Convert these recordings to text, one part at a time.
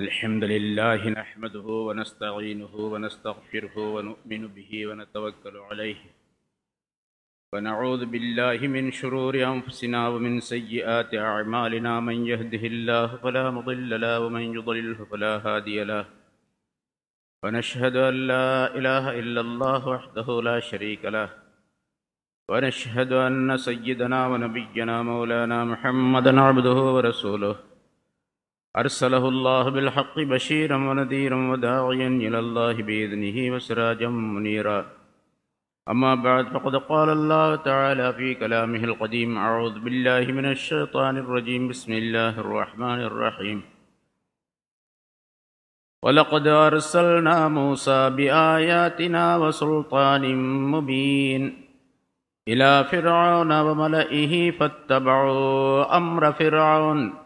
الحمد لله نحمده ونستعينه ونستغفره ونؤمن به ونتوكل عليه. ونعوذ بالله من شرور أنفسنا ومن سيئات أعمالنا. من يهده الله فلا مضل له ومن يضلله فلا هادي له. ونشهد أن لا إله إلا الله وحده لا شريك له. ونشهد أن سيدنا ونبينا مولانا محمدا عبده ورسوله. أرسله الله بالحق بشيرا ونذيرا وداعيا إلى الله بإذنه وسراجا منيرا. أما بعد فقد قال الله تعالى في كلامه القديم أعوذ بالله من الشيطان الرجيم بسم الله الرحمن الرحيم. ولقد أرسلنا موسى بآياتنا وسلطان مبين إلى فرعون وملئه فاتبعوا أمر فرعون.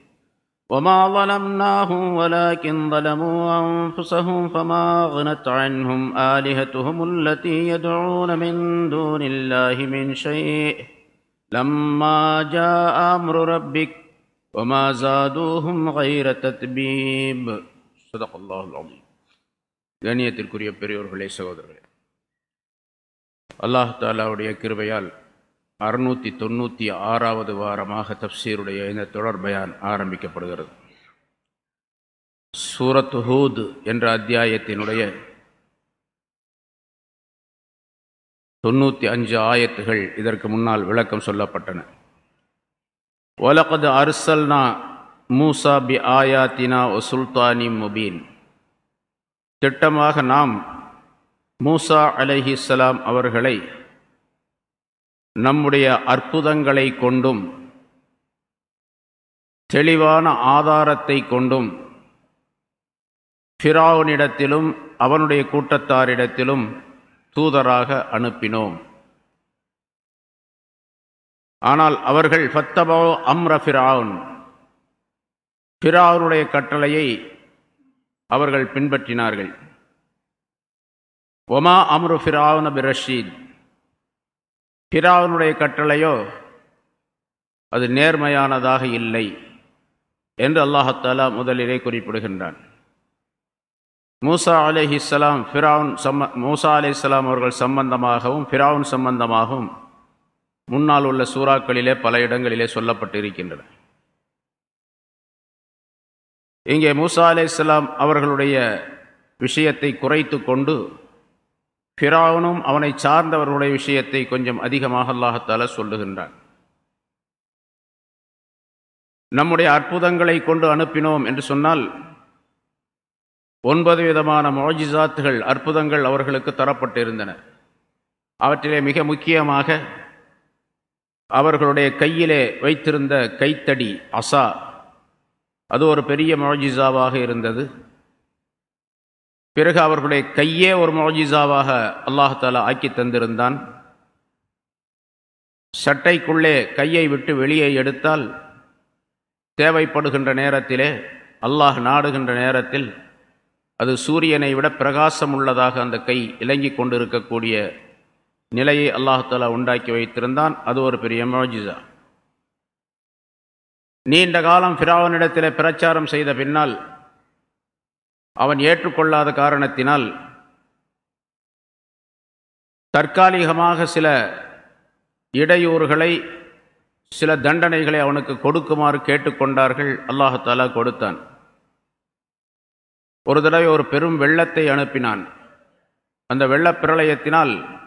وما ظلمناهم ولكن ظلموا أنفسهم فما أغنت عنهم آلهتهم التي يدعون من دون الله من شيء لما جاء أمر ربك وما زادوهم غير تتبيب صدق الله العظيم கண்ணியத்திற்குரிய பெரியோர்களே சகோதரர்களே அல்லாஹ் தாலாவுடைய கிருபையால் அறுநூற்றி தொண்ணூற்றி ஆறாவது வாரமாக தப்சீருடைய இந்த தொடர் பயான் ஆரம்பிக்கப்படுகிறது. சூரத் ஹூத் என்ற அத்தியாயத்தினுடைய தொண்ணூற்றி அஞ்சு ஆயத்துகள் இதற்கு முன்னால் விளக்கம் சொல்லப்பட்டன. ஒலகது அர்சல்னா மூசா பி ஆயாத்தினா ஒ சுல்தானி முபீன். திட்டமாக நாம் மூசா அலஹிஸ்லாம் அவர்களை நம்முடைய அற்புதங்களை கொண்டும் தெளிவான ஆதாரத்தை கொண்டும் ஃபிராவுனிடத்திலும் அவனுடைய கூட்டத்தாரிடத்திலும் தூதராக அனுப்பினோம். ஆனால் அவர்கள் ஃபத்தபோ அம்ர ஃபிராவுன் ஃபிராவுனுடைய கட்டளையை அவர்கள் பின்பற்றினார்கள். ஒமா அம்ரு ஃபிராவுன் பிரஷீத். பிறாவனுடைய கட்டளையோ அது நேர்மையானதாக இல்லை என்று அல்லாஹாலா முதலிலே குறிப்பிடுகின்றான். மூசா அலி இஸ்லாம் ஃபிராவுன் சம்ம மூசா அலி இஸ்லாம் அவர்கள் சம்பந்தமாகவும் ஃபிராவுன் சம்பந்தமாகவும் முன்னால் உள்ள சூறாக்களிலே பல இடங்களிலே சொல்லப்பட்டிருக்கின்றன. இங்கே மூசா அலே இஸ்லாம் அவர்களுடைய விஷயத்தை குறைத்து கொண்டு ஃபிராவனும் அவனை சார்ந்தவர்களுடைய விஷயத்தை கொஞ்சம் அதிகமாக அல்லாஹத்தால சொல்லுகின்றான். நம்முடைய அற்புதங்களை கொண்டு அனுப்பினோம் என்று சொன்னால் ஒன்பது விதமான மோஜிசாத்துகள் அற்புதங்கள் அவர்களுக்கு தரப்பட்டிருந்தன. அவற்றிலே மிக முக்கியமாக அவர்களுடைய கையிலே வைத்திருந்த கைத்தடி அசா அது ஒரு பெரிய மோஜிசாவாக இருந்தது. பிறகு அவர்களுடைய கையே ஒரு மோஜிசாவாக அல்லாஹாலா ஆக்கி தந்திருந்தான். சட்டைக்குள்ளே கையை விட்டு வெளியே எடுத்தால் தேவைப்படுகின்ற நேரத்திலே அல்லாஹ் நாடுகின்ற நேரத்தில் அது சூரியனை விட பிரகாசம் உள்ளதாக அந்த கை இலங்கி கொண்டிருக்கக்கூடிய நிலையை அல்லாஹாலா உண்டாக்கி வைத்திருந்தான். அது ஒரு பெரிய மோஜிசா. நீண்ட காலம் ஃபிராவனிடத்தில் பிரச்சாரம் செய்த பின்னால் அவன் ஏற்றுக்கொள்ளாத காரணத்தினால் தற்காலிகமாக சில இடையூறுகளை சில தண்டனைகளை அவனுக்கு கொடுக்குமாறு கேட்டுக்கொண்டார்கள். அல்லாஹாலா கொடுத்தான். ஒரு தடவை ஒரு பெரும் வெள்ளத்தை அனுப்பினான். அந்த வெள்ளப் பிரளயத்தினால்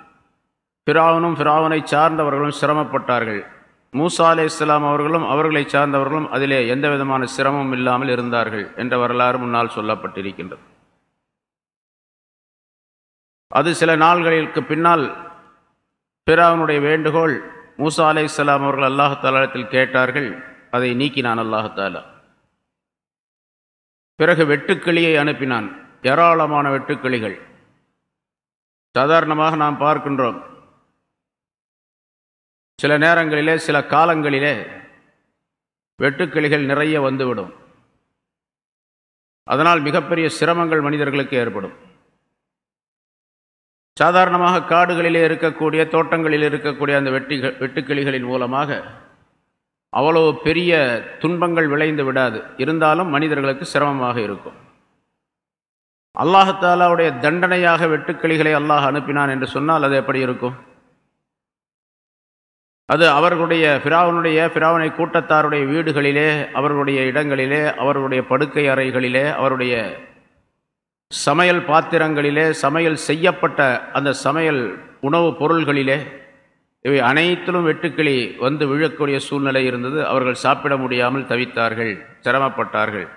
பிராவனும் பிராவனை சார்ந்தவர்களும் சிரமப்பட்டார்கள். மூசா அலே இஸ்லாம் அவர்களும் அவர்களை சார்ந்தவர்களும் அதிலே எந்த விதமான சிரமமும் இல்லாமல் இருந்தார்கள் என்ற வரலாறு முன்னால் சொல்லப்பட்டிருக்கின்றது. அது சில நாள்களுக்கு பின்னால் பிராவனுடைய வேண்டுகோள் மூசா அலே இஸ்லாம் அவர்கள் அல்லாஹாலத்தில் கேட்டார்கள். அதை நீக்கினான் அல்லாஹாலா பிறகு வெட்டுக்கிளியை அனுப்பினான். ஏராளமான வெட்டுக்கிளிகள். சாதாரணமாக நாம் பார்க்கின்றோம். சில நேரங்களிலே சில காலங்களிலே வெட்டுக்கிளிகள் நிறைய வந்துவிடும். அதனால் மிகப்பெரிய சிரமங்கள் மனிதர்களுக்கு ஏற்படும். சாதாரணமாக காடுகளிலே இருக்கக்கூடிய தோட்டங்களில் இருக்கக்கூடிய அந்த வெட்டி வெட்டுக்கிளிகளின் மூலமாக அவ்வளோ பெரிய துன்பங்கள் விளைந்து விடாது. இருந்தாலும் மனிதர்களுக்கு சிரமமாக இருக்கும். அல்லாஹாலாவுடைய தண்டனையாக வெட்டுக்கிளிகளை அல்லாஹ் அனுப்பினான் என்று சொன்னால் அது எப்படி இருக்கும்? அது அவர்களுடைய பிராவனுடைய பிராவனை கூட்டத்தாருடைய வீடுகளிலே அவர்களுடைய இடங்களிலே அவர்களுடைய படுக்கை அறைகளிலே அவருடைய சமையல் பாத்திரங்களிலே சமையல் செய்யப்பட்ட அந்த சமையல் உணவுப் பொருள்களிலே இவை அனைத்திலும் வெட்டுக்கிளி வந்து விழக்கூடிய சூழ்நிலை இருந்தது. அவர்கள் சாப்பிட முடியாமல் தவித்தார்கள் சிரமப்பட்டார்கள்.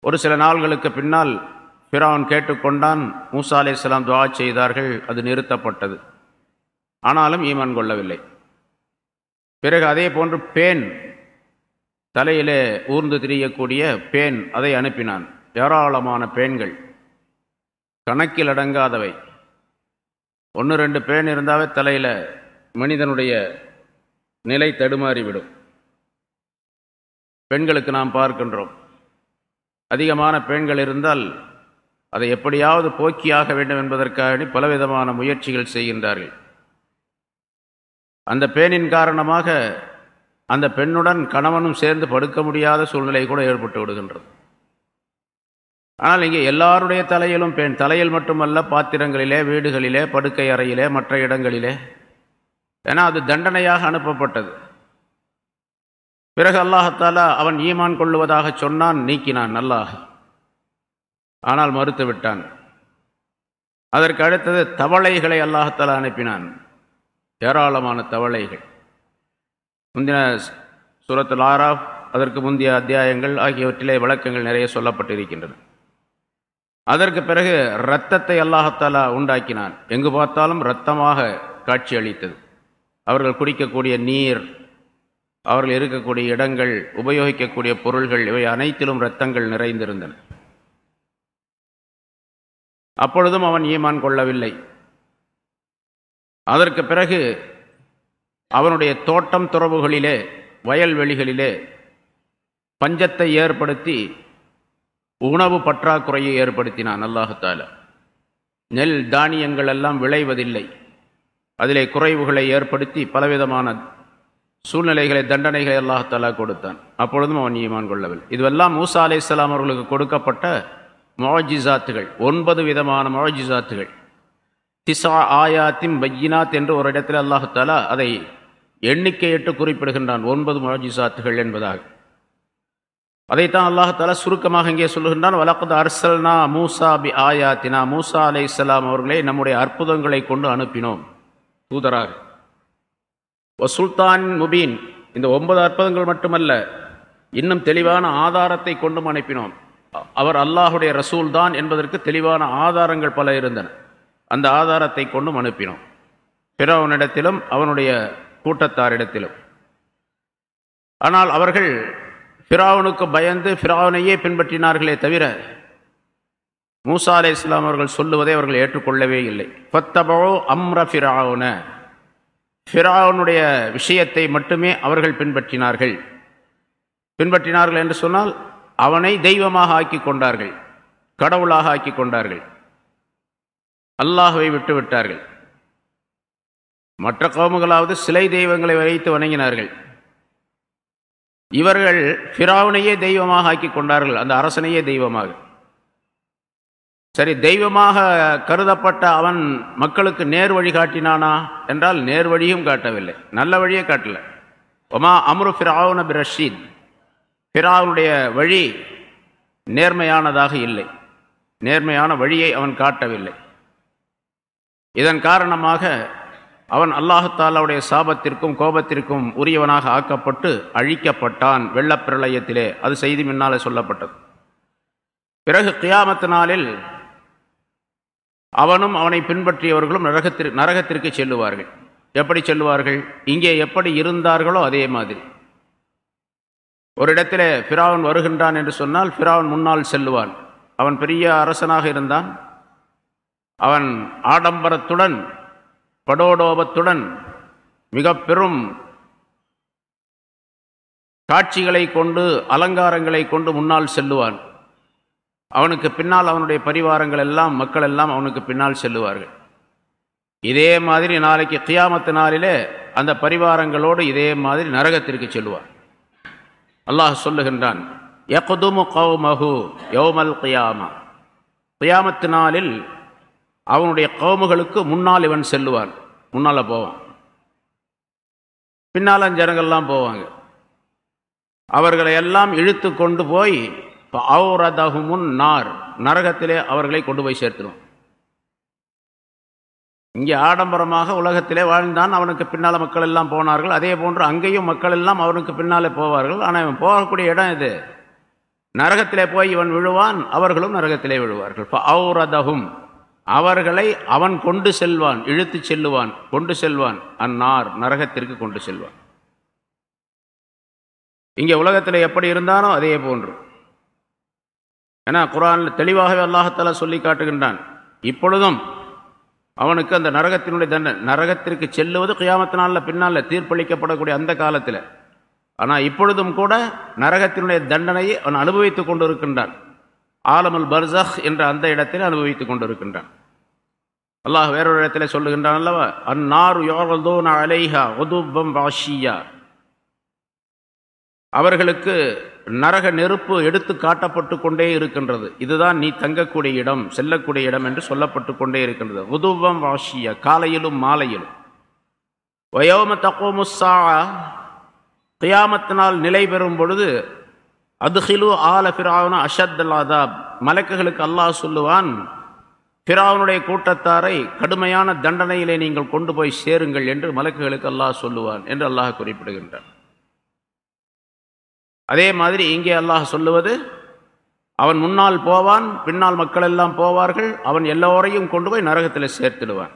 ஒரு சில நாள்களுக்கு பின்னால் பிராவன் கேட்டுக்கொண்டான். மூசா அலே துவா செய்தார்கள் அது நிறுத்தப்பட்டது. ஆனாலும் ஈமான் கொள்ளவில்லை. பிறகு அதே போன்று பேன் தலையிலே ஊர்ந்து திரியக்கூடிய பேன் அதை அனுப்பினான். ஏராளமான பேன்கள். கணக்கில் அடங்காதவை. ஒன்று ரெண்டு பேன் இருந்தாவே தலையில் மனிதனுடைய நிலை தடுமாறிவிடும். பெண்களுக்கு நாம் பார்க்கின்றோம். அதிகமான பெண்கள் இருந்தால் அதை எப்படியாவது போக்கியாக வேண்டும் என்பதற்காக பலவிதமான முயற்சிகள் செய்கின்றார்கள். அந்த பேனின் காரணமாக அந்த பெண்ணுடன் கணவனும் சேர்ந்து படுக்க முடியாத சூழ்நிலை கூட ஏற்பட்டு விடுகின்றது. ஆனால் இங்கே எல்லாருடைய தலையிலும் பெண் தலையில் மட்டுமல்ல பாத்திரங்களிலே வீடுகளிலே படுக்கை அறையிலே மற்ற இடங்களிலே. ஏன்னா அது தண்டனையாக அனுப்பப்பட்டது. பிறகு அல்லாஹத்தாலா அவன் ஈமான் கொள்ளுவதாக சொன்னான் நீக்கினான் அல்லாஹ் ஆனால் மறுத்து விட்டான் அதற்கு அடுத்தது தவளைகளை அல்லாஹத்தாலா அனுப்பினான். ஏராளமான தவளைகள். முந்தின சுரத்துல் ஆராஃப் அதற்கு முந்தைய அத்தியாயங்கள் ஆகியவற்றிலே விளக்கங்கள் நிறைய சொல்லப்பட்டிருக்கின்றன. அதற்கு பிறகு இரத்தத்தை அல்லாஹத்தாலா உண்டாக்கினான். எங்கு பார்த்தாலும் இரத்தமாக காட்சி அளித்தது. அவர்கள் குடிக்கக்கூடிய நீர் அவர்கள் இருக்கக்கூடிய இடங்கள் உபயோகிக்கக்கூடிய பொருள்கள் இவை அனைத்திலும் இரத்தங்கள் நிறைந்திருந்தன. அப்பொழுதும் அவன் ஈமான் கொள்ளவில்லை. அதற்கு பிறகு அவனுடைய தோட்டம் துறவுகளிலே வயல்வெளிகளிலே பஞ்சத்தை ஏற்படுத்தி உணவு பற்றாக்குறையை ஏற்படுத்தினான் அல்லாஹத்தால நெல் தானியங்கள் எல்லாம் விளைவதில்லை. அதிலே குறைவுகளை ஏற்படுத்தி பலவிதமான சூழ்நிலைகளை தண்டனைகளை அல்லாஹாலா கொடுத்தான். அப்பொழுதும் அவன் ஈமான் கொள்ளவில்லை. இதுவெல்லாம் மூசா அலை இஸ்லாம் அவர்களுக்கு கொடுக்கப்பட்ட மொஜிசாத்துகள் ஒன்பது விதமான மொஜிசாத்துகள் திசா ஆயாத்திம் பையினாத் என்று ஒரு இடத்தில் அல்லாஹாலா அதை எண்ணிக்கையிட்டு குறிப்பிடுகின்றான். ஒன்பது மொஜிசாத்துகள் என்பதாக. அதைத்தான் அல்லாஹாலா சுருக்கமாக இங்கே சொல்லுகின்றான். வலக்கது அர்சல்னா மூசா பி ஆயாத்தினா. மூசா அலை இஸ்லாம் அவர்களை நம்முடைய அற்புதங்களை கொண்டு அனுப்பினோம். தூதராக. சுல்தான் முபீன். இந்த ஒன்பது அற்புதங்கள் மட்டுமல்ல இன்னும் தெளிவான ஆதாரத்தை கொண்டும் அனுப்பினோம். அவர் அல்லாஹுடைய ரசூல் தான் என்பதற்கு தெளிவான ஆதாரங்கள் பல இருந்தன. அந்த ஆதாரத்தை கொண்டும் அனுப்பினோம். பிறவனிடத்திலும் அவனுடைய கூட்டத்தாரிடத்திலும். ஆனால் அவர்கள் ஃபிராவனுக்கு பயந்து ஃபிராவனையே பின்பற்றினார்களே தவிர மூசா அலே இஸ்லாம் அவர்கள் சொல்லுவதை அவர்கள் ஏற்றுக்கொள்ளவே இல்லை. பத்தபோ அம்ர ஃபிராவுன. ஃபிராவனுடைய விஷயத்தை மட்டுமே அவர்கள் பின்பற்றினார்கள். பின்பற்றினார்கள் என்று சொன்னால் அவனை தெய்வமாக ஆக்கி கொண்டார்கள். கடவுளாக ஆக்கி கொண்டார்கள். அல்லாஹுவை விட்டு விட்டார்கள். மற்ற கோமுகளாவது சிலை தெய்வங்களை வைத்து வணங்கினார்கள். இவர்கள் ஃபிராவுனையே தெய்வமாக ஆக்கி கொண்டார்கள் அந்த அரசனையே தெய்வமாக. சரி தெய்வமாக கருதப்பட்ட அவன் மக்களுக்கு நேர் வழி காட்டினானா என்றால் நேர் வழியும் காட்டவில்லை நல்ல வழியே காட்டல. ஒமா அம்ரு ஃபிராவுன பிரஷீத் ஃபிராவுனுடைய வழி நேர்மையானதாக இல்லை நேர்மையான வழியை அவன் காட்டவில்லை. இதன் காரணமாக அவன் அல்லாஹாலாவுடைய சாபத்திற்கும் கோபத்திற்கும் உரியவனாக ஆக்கப்பட்டு அழிக்கப்பட்டான் வெள்ளப்பிரளயத்திலே அது செய்தி முன்னாலே சொல்லப்பட்டது. பிறகு கியாமத்து நாளில் அவனும் அவனை பின்பற்றியவர்களும் நரகத்திற்கு நரகத்திற்கு செல்லுவார்கள். எப்படி செல்லுவார்கள்? இங்கே எப்படி இருந்தார்களோ அதே மாதிரி. ஒரு இடத்துல ஃபிராவன் வருகின்றான் என்று சொன்னால் ஃபிராவன் முன்னால் செல்லுவான். அவன் பெரிய அரசனாக இருந்தான். அவன் ஆடம்பரத்துடன் படோடோபத்துடன் மிக பெரும் காட்சிகளை கொண்டு அலங்காரங்களை கொண்டு முன்னால் செல்லுவான். அவனுக்கு பின்னால் அவனுடைய பரிவாரங்கள் எல்லாம் மக்கள் எல்லாம் அவனுக்கு பின்னால் செல்லுவார்கள். இதே மாதிரி நாளைக்கு கியாமத்து நாளிலே அந்த பரிவாரங்களோடு இதே மாதிரி நரகத்திற்கு செல்வார் அல்லாஹ் சொல்லுகின்றான் யகுதுமு கௌமஹு யௌமல் கியாமா. கியாமத்து நாளில் அவனுடைய கோமுகளுக்கு முன்னால் இவன் செல்லுவான். முன்னால் போவான். பின்னால் ஜனங்கள்லாம் போவாங்க. அவர்களை எல்லாம் இழுத்து கொண்டு போய் அவுரதகுமுன் நார் நரகத்திலே அவர்களை கொண்டு போய் சேர்த்துடும் இங்கே ஆடம்பரமாக உலகத்திலே வாழ்ந்தான் அவனுக்கு பின்னால் மக்கள் எல்லாம் போனார்கள். அதே போன்று அங்கேயும் மக்கள் எல்லாம் அவனுக்கு பின்னாலே போவார்கள். ஆனால் இவன் போகக்கூடிய இடம் இது நரகத்திலே போய் இவன் விழுவான் அவர்களும் நரகத்திலே விழுவார்கள். அவுரதகும் அவர்களை அவன் கொண்டு செல்வான் இழுத்து செல்லுவான் கொண்டு செல்வான் அந்நார் நரகத்திற்கு கொண்டு செல்வான். இங்கே உலகத்தில் எப்படி இருந்தானோ அதே போன்று. ஏன்னா குரானில் தெளிவாகவே அல்லாஹத்தாலா சொல்லி காட்டுகின்றான். இப்பொழுதும் அவனுக்கு அந்த நரகத்தினுடைய தண்டனை நரகத்திற்கு செல்லுவது கியாமத்தினால பின்னால் தீர்ப்பளிக்கப்படக்கூடிய அந்த காலத்தில். ஆனால் இப்பொழுதும் கூட நரகத்தினுடைய தண்டனையை அவன் அனுபவித்துக் கொண்டிருக்கின்றான். ஆலமுல் பர்சஹ் என்ற அந்த இடத்தில் அனுபவித்துக் கொண்டிருக்கின்றான். அல்லாஹ் வேறொரு இடத்துல சொல்லுகின்றான் அல்லவா? அந்நாரு யோகதோன் அலைஹா ஒதுபம் வாஷியா அவர்களுக்கு நரக நெருப்பு எடுத்து காட்டப்பட்டு கொண்டே இருக்கின்றது. இதுதான் நீ தங்கக்கூடிய இடம் செல்லக்கூடிய இடம் என்று சொல்லப்பட்டு கொண்டே இருக்கின்றது. உதுவம் வாஷிய காலையிலும் மாலையிலும். வயோம தக்கோமுசா கியாமத்தினால் நிலை பெறும் பொழுது அதுஹிலு ஆல பிராவன அஷத் அல்லாதாப் மலக்குகளுக்கு அல்லாஹ் சொல்லுவான் ஃபிராவுனுடைய கூட்டத்தாரை கடுமையான தண்டனையிலே நீங்கள் கொண்டு போய் சேருங்கள் என்று மலக்குகளுக்கு அல்லாஹ் சொல்லுவான் என்று அல்லாஹ் குறிப்பிடுகின்றான். அதே மாதிரி இங்கே அல்லாஹ் சொல்லுவது அவன் முன்னால் போவான் பின்னால் மக்கள் எல்லாம் போவார்கள் அவன் எல்லோரையும் கொண்டு போய் நரகத்தில் சேர்த்துடுவான்.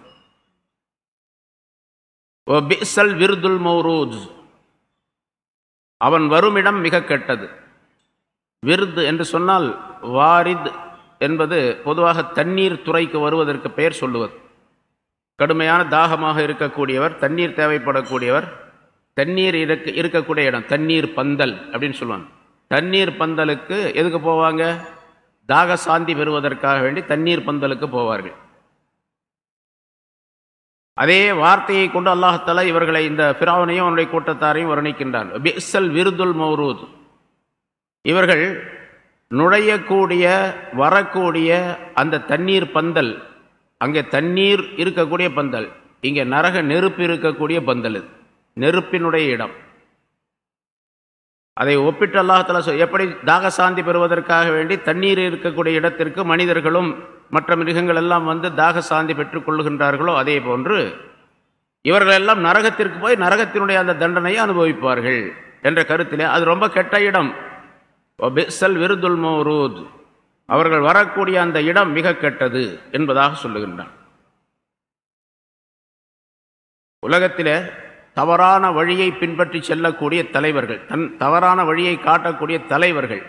விருதுல் மௌரூத் அவன் வருமிடம் மிக கெட்டது. விருது என்று சொன்னால் வாரித் என்பது பொதுவாக தண்ணீர் துறைக்கு வருவதற்கு பெயர் சொல்லுவது. கடுமையான தாகமாக இருக்கக்கூடியவர் தண்ணீர் தேவைப்படக்கூடியவர் தண்ணீர் இருக்க இருக்கக்கூடிய இடம் தண்ணீர் பந்தல் அப்படின்னு சொல்லுவாங்க. தண்ணீர் பந்தலுக்கு எதுக்கு போவாங்க? தாக சாந்தி பெறுவதற்காக வேண்டி தண்ணீர் பந்தலுக்கு போவார்கள். அதே வார்த்தையை கொண்டு அல்லாஹால இவர்களை இந்த பிராவனையும் அவனுடைய கூட்டத்தாரையும் வர்ணிக்கின்றான். பிஸ்ஸல் விருதுல் மௌரூத். இவர்கள் நுழையக்கூடிய வரக்கூடிய அந்த தண்ணீர் பந்தல். அங்கே தண்ணீர் இருக்கக்கூடிய பந்தல். இங்கே நரக நெருப்பு இருக்கக்கூடிய பந்தல் இது. நெருப்பினுடைய இடம். அதை ஒப்பிட்டு அல்லாஹத்தில் எப்படி தாகசாந்தி பெறுவதற்காக வேண்டி தண்ணீர் இருக்கக்கூடிய இடத்திற்கு மனிதர்களும் மற்ற மிருகங்கள் எல்லாம் வந்து தாகசாந்தி பெற்றுக்கொள்கின்றார்களோ அதே போன்று இவர்கள் எல்லாம் நரகத்திற்கு போய் நரகத்தினுடைய அந்த தண்டனையை அனுபவிப்பார்கள் என்ற கருத்திலே. அது ரொம்ப கெட்ட இடம். பிஸ்ஸல் விருதுல் மோரூத். அவர்கள் வரக்கூடிய அந்த இடம் மிக கெட்டது என்பதாக சொல்லுகின்றான். உலகத்திலே தவறான வழியை பின்பற்றி செல்லக்கூடிய தலைவர்கள் தன் தவறான வழியை காட்டக்கூடிய தலைவர்கள்.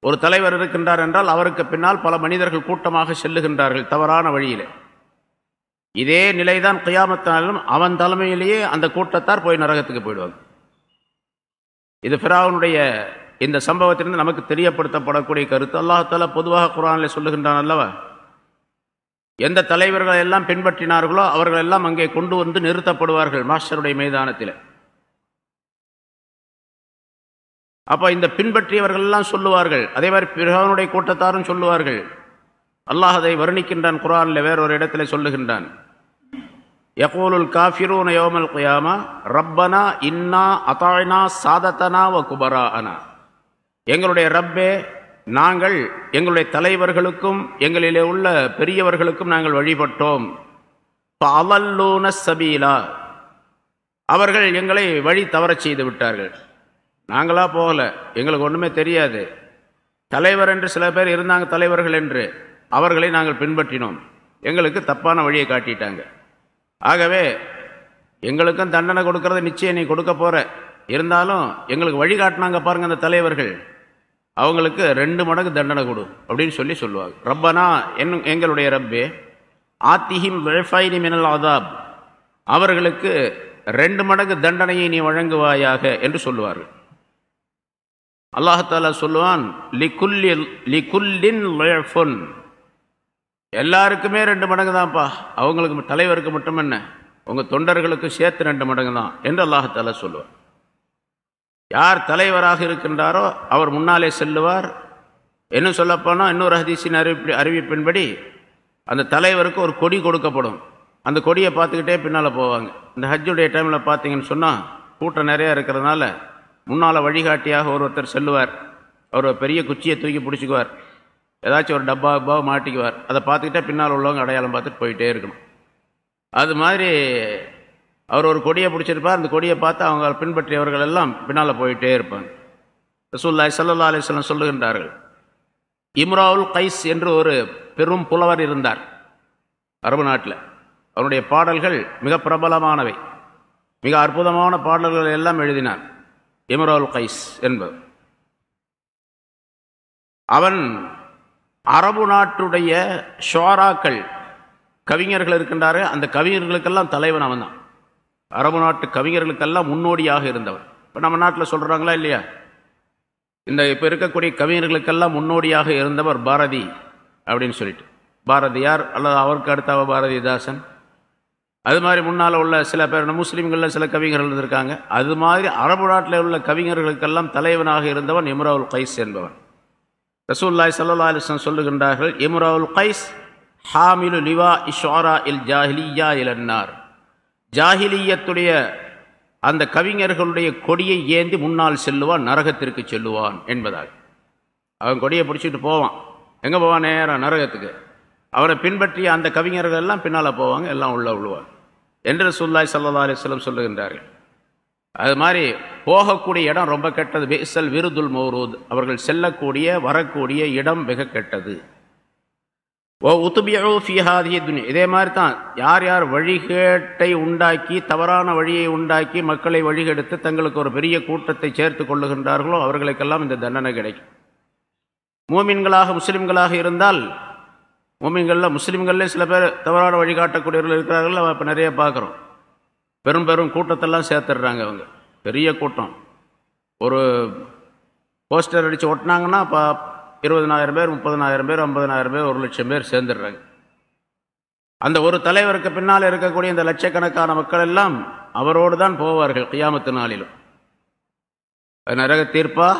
ஒரு தலைவர் இருக்கின்றார் என்றால் அவருக்கு பின்னால் பல மனிதர்கள் கூட்டமாக செல்லுகின்றார்கள் தவறான வழியில். இதே நிலைதான் கையாமத்தாலும் அவன் தலைமையிலேயே அந்த கூட்டத்தார் போய் நரகத்துக்கு போயிடுவாங்க. இது ஃபிராவனுடைய இந்த சம்பவத்திலிருந்து நமக்கு தெரியப்படுத்தப்படக்கூடிய கருத்து அல்லாஹால பொதுவாக குரானில் சொல்லுகின்றான் அல்லவா? எந்த தலைவர்களை எல்லாம் பின்பற்றினார்களோ அவர்கள் எல்லாம் அங்கே கொண்டு வந்து நிறுத்தப்படுவார்கள் மாஸ்டருடைய மைதானத்தில். அப்போ இந்த பின்பற்றியவர்கள் எல்லாம் சொல்லுவார்கள். அதே மாதிரி பிறகனுடைய கூட்டத்தாரும் சொல்லுவார்கள். அல்லாஹ் அதை வர்ணிக்கின்றான் குரானில் வேறொரு இடத்துல சொல்லுகின்றான். யகோலுல் காஃபிரூன யோமல் குயாமா ரப்பனா இன்னா அதாய்னா சாதத்தனா வ குபரா அனா எங்களுடைய ரப்பே நாங்கள் எங்களுடைய தலைவர்களுக்கும் எங்களிலே உள்ள பெரியவர்களுக்கும் நாங்கள் வழிபட்டோம். அவல்லூன சபீலா. அவர்கள் எங்களை வழி தவறச் செய்து விட்டார்கள். நாங்களாக போகல. எங்களுக்கு ஒன்றுமே தெரியாது. தலைவர் என்று சில பேர் இருந்தாங்க தலைவர்கள் என்று. அவர்களை நாங்கள் பின்பற்றினோம். எங்களுக்கு தப்பான வழியை காட்டிட்டாங்க. ஆகவே எங்களுக்கும் தண்டனை கொடுக்கறத நிச்சயம் நீ கொடுக்க போகிற இருந்தாலும் எங்களுக்கு வழிகாட்டினாங்க பாருங்கள் அந்த தலைவர்கள். அவங்களுக்கு ரெண்டு மடங்கு தண்டனை கொடு அப்படின்னு சொல்லி சொல்லுவாங்க. ரப்பனா என் எங்களுடைய ரப்பே ஆத்திஹிம் விழஃபைனி மினல் ஆதாப் அவர்களுக்கு ரெண்டு மடங்கு தண்டனையை நீ வழங்குவாயாக என்று சொல்லுவார்கள். அல்லாஹாலா சொல்லுவான் லிகுல்லின் எல்லாருக்குமே ரெண்டு மடங்கு தான்ப்பா. அவங்களுக்கு தலைவருக்கு மட்டும் என்ன? உங்கள் தொண்டர்களுக்கு சேர்த்து ரெண்டு மடங்கு தான் என்று அல்லாஹாலா சொல்லுவான். யார் தலைவராக இருக்கின்றாரோ அவர் முன்னாலே செல்லுவார். என்ன சொல்லப்போனால் இன்னொரு ஹதீஸின் அறிவிப்பு அறிவிப்பின்படி அந்த தலைவருக்கு ஒரு கொடி கொடுக்கப்படும். அந்த கொடியை பார்த்துக்கிட்டே பின்னால் போவாங்க. இந்த ஹஜ்ஜுடைய டைமில் பார்த்தீங்கன்னு சொன்னால் கூட்டம் நிறையா இருக்கிறதுனால முன்னால் வழிகாட்டியாக ஒருத்தர் செல்லுவார். அவர் ஒரு பெரிய குச்சியை தூக்கி பிடிச்சிக்குவார். ஏதாச்சும் ஒரு டப்பா டப்பாவை மாட்டிக்குவார். அதை பார்த்துக்கிட்டே பின்னால் உள்ளவங்க அடையாளம் பார்த்துட்டு போயிட்டே இருக்கணும். அது மாதிரி அவர் ஒரு கொடியை பிடிச்சிருப்பார். அந்த கொடியை பார்த்து அவங்க பின்பற்றியவர்கள் எல்லாம் பின்னால் போயிட்டே இருப்பாங்க. ரசூல்லாய் சல்லா அலிஸ்லாம் சொல்லுகின்றார்கள் இம்ராவுல் கைஸ் என்று ஒரு பெரும் புலவர் இருந்தார் அரபு நாட்டில். அவருடைய பாடல்கள் மிக பிரபலமானவை. மிக அற்புதமான பாடல்கள் எல்லாம் எழுதினார் இம்ராவுல் கைஸ் என்பவர். அவன் அரபு நாட்டுடைய ஷோராக்கள் கவிஞர்கள் இருக்கின்றாரு அந்த கவிஞர்களுக்கெல்லாம் தலைவன் அவன் தான் அரபு நாட்டு கவிஞர்களுக்கெல்லாம் முன்னோடியாக இருந்தவர். இப்போ நம்ம நாட்டில் சொல்கிறாங்களா இல்லையா? இந்த இப்போ இருக்கக்கூடிய கவிஞர்களுக்கெல்லாம் முன்னோடியாக இருந்தவர் பாரதி அப்படின்னு சொல்லிட்டு. பாரதியார் அல்லது அவருக்கு அடுத்தவ பாரதிதாசன் அது மாதிரி முன்னால் உள்ள சில பேர் முஸ்லீம்களில் சில கவிஞர்கள் இருந்திருக்காங்க. அது மாதிரி அரபு நாட்டில் உள்ள கவிஞர்களுக்கெல்லாம் தலைவனாக இருந்தவன் இம்ராவுல் கைஸ் என்பவன். ரசூல்லாய் சல்லா அலிஸ்லாம் சொல்லுகின்றார்கள் இம்ராவுல் கைஸ் ஹாமிலு லிவா இஷாரா இல் ஜாஹிலியா இலன்னார் ஜாஹிலியத்துடைய அந்த கவிஞர்களுடைய கொடியை ஏந்தி முன்னால் செல்லுவான் நரகத்திற்கு செல்லுவான் என்பதாக. அவன் கொடியை பிடிச்சிட்டு போவான். எங்கே போவான்? நேரம் நரகத்துக்கு. அவரை பின்பற்றிய அந்த கவிஞர்கள் எல்லாம் பின்னால் போவாங்க எல்லாம் உள்ள விழுவாங்க என்று சுல்லாய் சல்லா அலிஸ்லம் சொல்லுகின்றார்கள். அது மாதிரி போகக்கூடிய இடம் ரொம்ப கெட்டது. பேசல் விருதுல் மௌரூத். அவர்கள் செல்லக்கூடிய வரக்கூடிய இடம் மிக கெட்டது. ஓ உத்துபியோ ஃபிஹாதிய துனியா இதே மாதிரி தான் யார் யார் வழிகேட்டை உண்டாக்கி தவறான வழியை உண்டாக்கி மக்களை வழிகெடுத்து தங்களுக்கு ஒரு பெரிய கூட்டத்தை சேர்த்து கொள்ளுகின்றார்களோ அவர்களுக்கெல்லாம் இந்த தண்டனை கிடைக்கும். மூமின்களாக முஸ்லீம்களாக இருந்தால் மூமின்களில் முஸ்லீம்களில் சில பேர் தவறான வழிகாட்டக்கூடியவர்கள் இருக்கிறார்கள் இப்போ நிறைய பார்க்குறோம். பெரும் பெரும் கூட்டத்தெல்லாம் சேர்த்துடுறாங்க அவங்க. பெரிய கூட்டம். ஒரு போஸ்டர் அடித்து ஒட்டினாங்கன்னா இப்போ இருபதனாயிரம் பேர் முப்பதனாயிரம் பேர் ஐம்பதனாயிரம் பேர் ஒரு லட்சம் பேர் சேர்ந்துடுறாங்க. அந்த ஒரு தலைவருக்கு பின்னால் இருக்கக்கூடிய இந்த லட்சக்கணக்கான மக்கள் எல்லாம் அவரோடு தான் போவார்கள் கியாமத்து நாளிலும். நரக தீர்ப்பா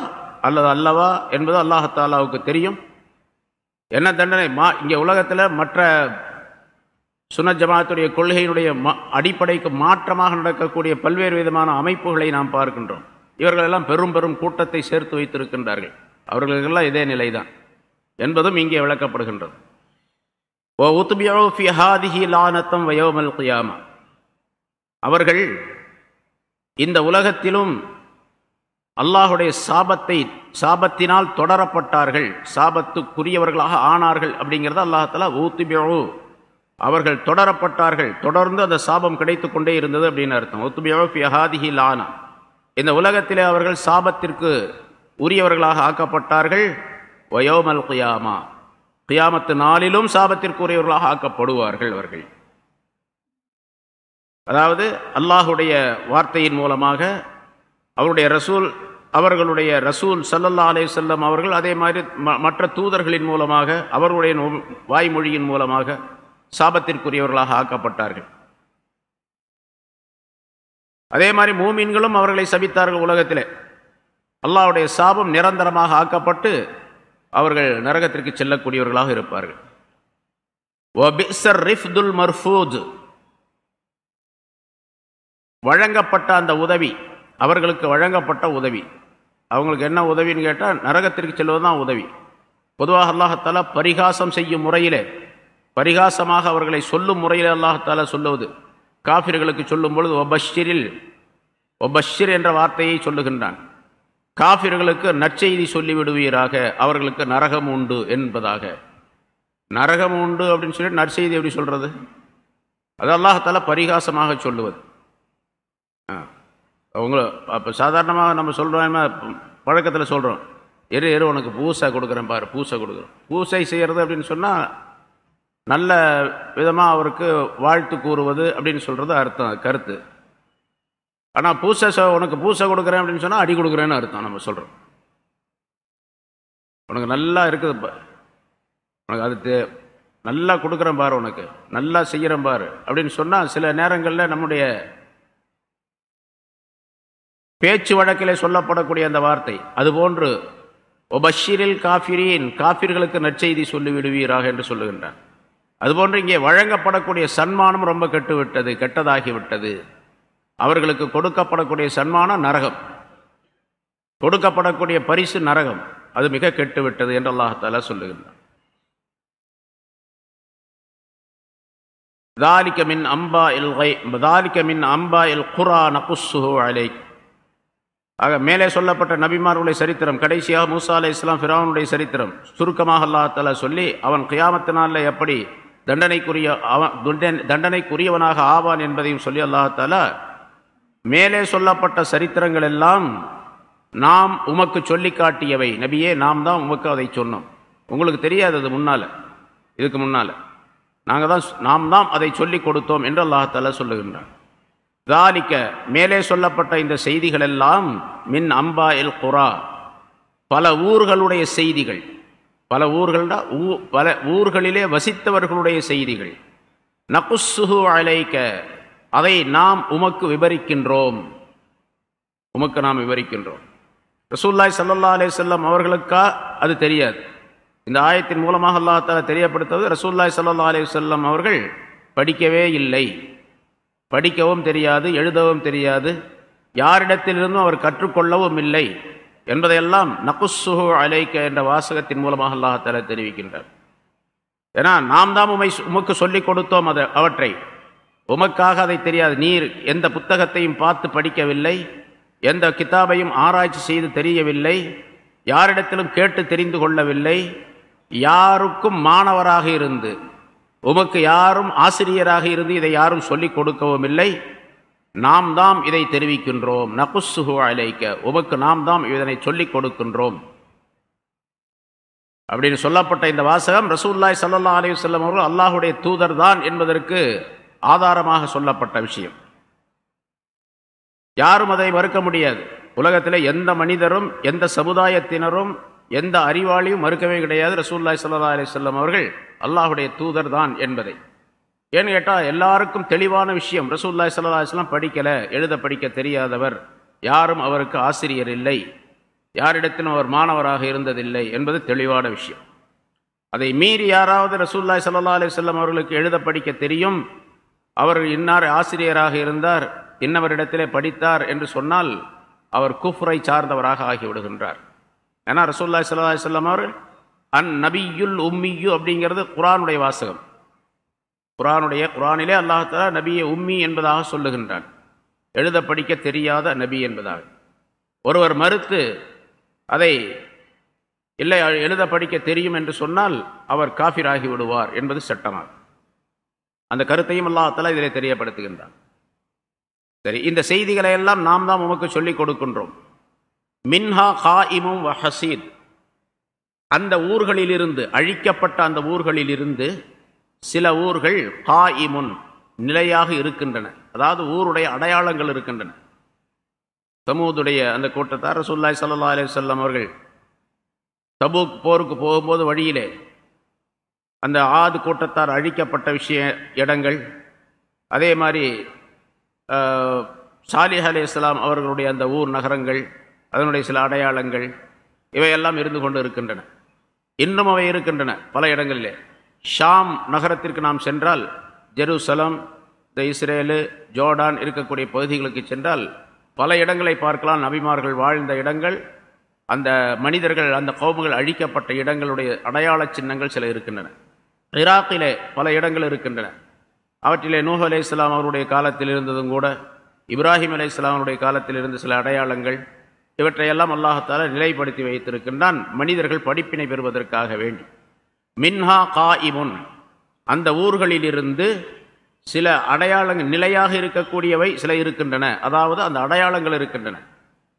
அல்லது அல்லவா என்பது அல்லாஹாலாவுக்கு தெரியும். என்ன தண்டனை? மா இங்கே உலகத்தில் மற்ற சுன ஜமாத்துடைய கொள்கையினுடைய அடிப்படைக்கு மாற்றமாக நடக்கக்கூடிய பல்வேறு விதமான அமைப்புகளை நாம் பார்க்கின்றோம். இவர்களெல்லாம் பெரும் பெரும் கூட்டத்தை சேர்த்து வைத்திருக்கின்றார்கள். அவர்களுக்கெல்லாம் இதே நிலைதான் என்பதும் இங்கே விளக்கப்படுகின்றது. ஓ உத்பியோ ஃபிஹாதிஹி லானத்தம் வயோமல் குயாமா அவர்கள் இந்த உலகத்திலும் அல்லாஹுடைய சாபத்தை சாபத்தினால் தொடரப்பட்டார்கள் சாபத்துக்குரியவர்களாக ஆனார்கள் அப்படிங்கிறத அல்லாஹால ஊத்துபியோ அவர்கள் தொடரப்பட்டார்கள் தொடர்ந்து அந்த சாபம் கிடைத்து கொண்டே இருந்தது அப்படின்னு அர்த்தம். ஒத்துபியோ ஃபியஹாதிஹி லானா. இந்த உலகத்திலே அவர்கள் சாபத்திற்கு உரியவர்களாக ஆக்கப்பட்டார்கள். வயோமல் குயாமா. குயாமத்து நாளிலும் சாபத்திற்குரியவர்களாக ஆக்கப்படுவார்கள் அவர்கள். அதாவது அல்லாஹுடைய வார்த்தையின் மூலமாக அவருடைய ரசூல் அவர்களுடைய ரசூல் சல்லல்லா அலே செல்லம் அவர்கள் அதே மாதிரி மற்ற தூதர்களின் மூலமாக அவர்களுடைய வாய்மொழியின் மூலமாக சாபத்திற்குரியவர்களாக ஆக்கப்பட்டார்கள். அதே மாதிரி மூமீன்களும் அவர்களை சபித்தார்கள் உலகத்திலே. அல்லாவுடைய சாபம் நிரந்தரமாக ஆக்கப்பட்டு அவர்கள் நரகத்திற்கு செல்லக்கூடியவர்களாக இருப்பார்கள். ரிஃப்துல் மர்ஃபூஜ். வழங்கப்பட்ட அந்த உதவி அவர்களுக்கு வழங்கப்பட்ட உதவி. அவங்களுக்கு என்ன உதவின்னு கேட்டால் நரகத்திற்கு செல்வது தான் உதவி. பொதுவாக அல்லாஹத்தால பரிகாசம் செய்யும் முறையிலே பரிகாசமாக அவர்களை சொல்லும் முறையில் அல்லாஹத்தால சொல்லுவது. காஃபிர்களுக்கு சொல்லும் பொழுது ஒபஷிரில் ஒபஷிர் என்ற வார்த்தையை சொல்லுகின்றான். காஃபிர்களுக்கு நற்செய்தி சொல்லிவிடுவீராக அவர்களுக்கு நரகம் உண்டு என்பதாக. நரகம் உண்டு அப்படின்னு சொல்லி நற்செய்தி எப்படி சொல்கிறது அது அல்லாஹால பரிகாசமாக சொல்லுவது. அவங்கள அப்போ சாதாரணமாக நம்ம சொல்கிறோம் பழக்கத்தில் சொல்கிறோம் எரு எரு உனக்கு பூசை கொடுக்குறேன் பாரு பூசை கொடுக்குறோம். பூசை செய்கிறது அப்படின்னு சொன்னால் நல்ல விதமாக அவருக்கு வாழ்த்து கூறுவது அப்படின்னு சொல்கிறது அர்த்தம் கருத்து. ஆனால் பூசை உனக்கு பூசை கொடுக்குறேன் அப்படின்னு சொன்னால் அடி கொடுக்குறேன்னு அர்த்தம் நம்ம சொல்கிறோம் உனக்கு நல்லா இருக்குதுப்பா உனக்கு அது நல்லா கொடுக்குறேன் பாரு உனக்கு நல்லா செய்கிறேன் பாரு அப்படின்னு சொன்னால் சில நேரங்களில் நம்முடைய பேச்சு வழக்கிலே சொல்லப்படக்கூடிய அந்த வார்த்தை அதுபோன்று ஒபஷீரில் காஃபிரீன் காஃபிர்களுக்கு நற்செய்தி சொல்லி விடுவீராக என்று சொல்லுகின்றான். அதுபோன்று இங்கே வழங்கப்படக்கூடிய சன்மானம் ரொம்ப கெட்டுவிட்டது கெட்டதாகிவிட்டது. அவர்களுக்கு கொடுக்கப்படக்கூடிய சன்மானம் நரகம் கொடுக்கப்படக்கூடிய பரிசு நரகம் அது மிக கெட்டுவிட்டது என்று அல்லாஹாலா சொல்லுகின்றான் ذلك من أنباء الغيب ذلك من أنباء القرى نقصه عليك ஆக மேலே சொல்லப்பட்ட நபிமார்களுடைய சரித்திரம் கடைசியாக மூசா அலை இஸ்லாம் ஃபிராவுனுடைய சரித்திரம் சுருக்கமாக அல்லாஹ் தஆலா சொல்லி அவன் கியாமத்தினால எப்படி தண்டனைக்குரிய அவன் துண்டன்- தண்டனைக்குரியவனாக ஆவான் என்பதையும் சொல்லி அல்லாஹ் தஆலா மேலே சொல்லப்பட்ட சரித்திரங்கள் எல்லாம் நாம் உமக்கு சொல்லி காட்டியவை. நபியே நாம் தான் உமக்கு அதை சொன்னோம். உங்களுக்கு தெரியாது அது முன்னால். இதுக்கு முன்னால். நாங்கள் தான் நாம் தான் அதை சொல்லி கொடுத்தோம் என்று அல்லாஹால சொல்லுகின்றான். தாலிக்க மேலே சொல்லப்பட்ட இந்த செய்திகள் எல்லாம் மின் அம்பா எல் குரா. பல ஊர்களுடைய செய்திகள். பல ஊர்கள்டா ஊ பல ஊர்களிலே வசித்தவர்களுடைய செய்திகள். நகுசுஹு அலைக்க அதை நாம் உமக்கு விவரிக்கின்றோம் உமக்கு நாம் விவரிக்கின்றோம் ரசூல்லாய் சல்லா அலே செல்லம் அவர்களுக்கா? அது தெரியாது. இந்த ஆயத்தின் மூலமாக அல்லாஹ் தஆலா தெரியப்படுத்துவது ரசூல்லாய் சல்லா அலே செல்லம் அவர்கள் படிக்கவே இல்லை. படிக்கவும் தெரியாது எழுதவும் தெரியாது. யாரிடத்திலிருந்தும் அவர் கற்றுக்கொள்ளவும் இல்லை என்பதையெல்லாம் நகுசுஹு அலைக்க என்ற வாசகத்தின் மூலமாக அல்லாஹால தெரிவிக்கின்றார். ஏன்னா நாம் தான் உமை உமக்கு சொல்லிக் கொடுத்தோம் அதை அவற்றை. உமக்காக அதை தெரியாது. நீர் எந்த புத்தகத்தையும் பார்த்து படிக்கவில்லை. எந்த கிதாபையும் ஆராய்ச்சி செய்து தெரியவில்லை. யாரிடத்திலும் கேட்டு தெரிந்து கொள்ளவில்லை. யாருக்கும் மாணவராக இருந்து உமக்கு யாரும் ஆசிரியராக இருந்து இதை யாரும் சொல்லிக் கொடுக்கவும் இல்லை. நாம் தாம் இதை தெரிவிக்கின்றோம். நகுசுகு அழைக்க உமக்கு நாம் தாம் இதனை சொல்லிக் கொடுக்கின்றோம். அப்படின்னு சொல்லப்பட்ட இந்த வாசகம் ரசூல்லாய் சல்லா அலி வல்லம் அவர்கள் அல்லாஹுடைய தூதர் தான் என்பதற்கு ஆதாரமாக சொல்லப்பட்ட விஷயம். யாரும் அதை மறுக்க முடியாது. உலகத்தில் எந்த மனிதரும் எந்த சமுதாயத்தினரும் எந்த அறிவாளியும் மறுக்கவே கிடையாது. ரசூல்லாய் சல்லா அலைஹி அவர்கள் அல்லாஹுடைய தூதர் தான் என்பதை. ஏன்னு கேட்டால் எல்லாருக்கும் தெளிவான விஷயம். ரசூல்லாய் சல்லா அலிஸ்லாம் படிக்கலை எழுத படிக்க தெரியாதவர். யாரும் அவருக்கு ஆசிரியர் இல்லை. யாரிடத்திலும் அவர் மாணவராக இருந்ததில்லை என்பது தெளிவான விஷயம். அதை மீறி யாராவது ரசூல்லாய் சல்லா அலைஹி அவர்களுக்கு எழுத படிக்க தெரியும் அவர் இன்னார் ஆசிரியராக இருந்தார் இன்னவரிடத்திலே படித்தார் என்று சொன்னால் அவர் குஃப்ரை சார்ந்தவராக ஆகிவிடுகின்றார். ஏன்னா ரசூல்லா சல்லா சொல்லம் அவர்கள் அன் நபியுல் உம்மியு அப்படிங்கிறது குரானுடைய வாசகம். குரானுடைய குரானிலே அல்லாஹாலா நபியை உம்மி என்பதாக சொல்லுகின்றான். எழுத படிக்க தெரியாத நபி என்பதாக. ஒருவர் மறுத்து அதை இல்லை எழுத படிக்க தெரியும் என்று சொன்னால் அவர் காஃபிராகி விடுவார் என்பது சட்டமாகும். அந்த கருத்தையும் அல்லாஹால இதிலே தெரியப்படுத்துகின்றான். சரி இந்த செய்திகளை எல்லாம் நாம் தான் உமக்கு சொல்லிக் கொடுக்கின்றோம். மின்ஹா காயிமும் வஹசீத் அந்த ஊர்களிலிருந்து அழிக்கப்பட்ட அந்த ஊர்களிலிருந்து சில ஊர்கள் காயிமுன் நிலையாக இருக்கின்றன. அதாவது ஊருடைய அடையாளங்கள் இருக்கின்றன. சமூதுடைய அந்த கூட்டத்தார் ரசூல்லாய் சல்லா அலி சொல்லம் அவர்கள் தபூக் போருக்கு போகும்போது வழியிலே அந்த ஆது கூட்டத்தார் அழிக்கப்பட்ட விஷய இடங்கள் அதே மாதிரி சாலிஹ் அலி இஸ்லாம் அவர்களுடைய அந்த ஊர் நகரங்கள் அதனுடைய சில அடையாளங்கள் இவையெல்லாம் இருந்து கொண்டு இருக்கின்றன. இன்னும் அவை இருக்கின்றன பல இடங்களிலே. ஷாம் நகரத்திற்கு நாம் சென்றால் ஜெருசலம் இந்த இஸ்ரேலு ஜோர்டான் இருக்கக்கூடிய பகுதிகளுக்கு சென்றால் பல இடங்களை பார்க்கலாம். நபிமார்கள் வாழ்ந்த இடங்கள் அந்த மனிதர்கள் அந்த கௌமுகள் அழிக்கப்பட்ட இடங்களுடைய அடையாள சின்னங்கள் சில இருக்கின்றன. ஈராக்கிலே பல இடங்கள் இருக்கின்றன. அவற்றிலே நூஹ் அலே இஸ்லாம் அவருடைய காலத்தில் இருந்ததும் கூட இப்ராஹிம் அலை இஸ்லாமனுடைய காலத்தில் இருந்த சில அடையாளங்கள் இவற்றையெல்லாம் அல்லாஹத்தால நிலைப்படுத்தி வைத்திருக்கின்றான் மனிதர்கள் படிப்பினை பெறுவதற்காக வேண்டி. மின்ஹா காயிமுன் அந்த ஊர்களிலிருந்து சில அடையாளங்கள் நிலையாக இருக்கக்கூடியவை சில இருக்கின்றன. அதாவது அந்த அடையாளங்கள் இருக்கின்றன.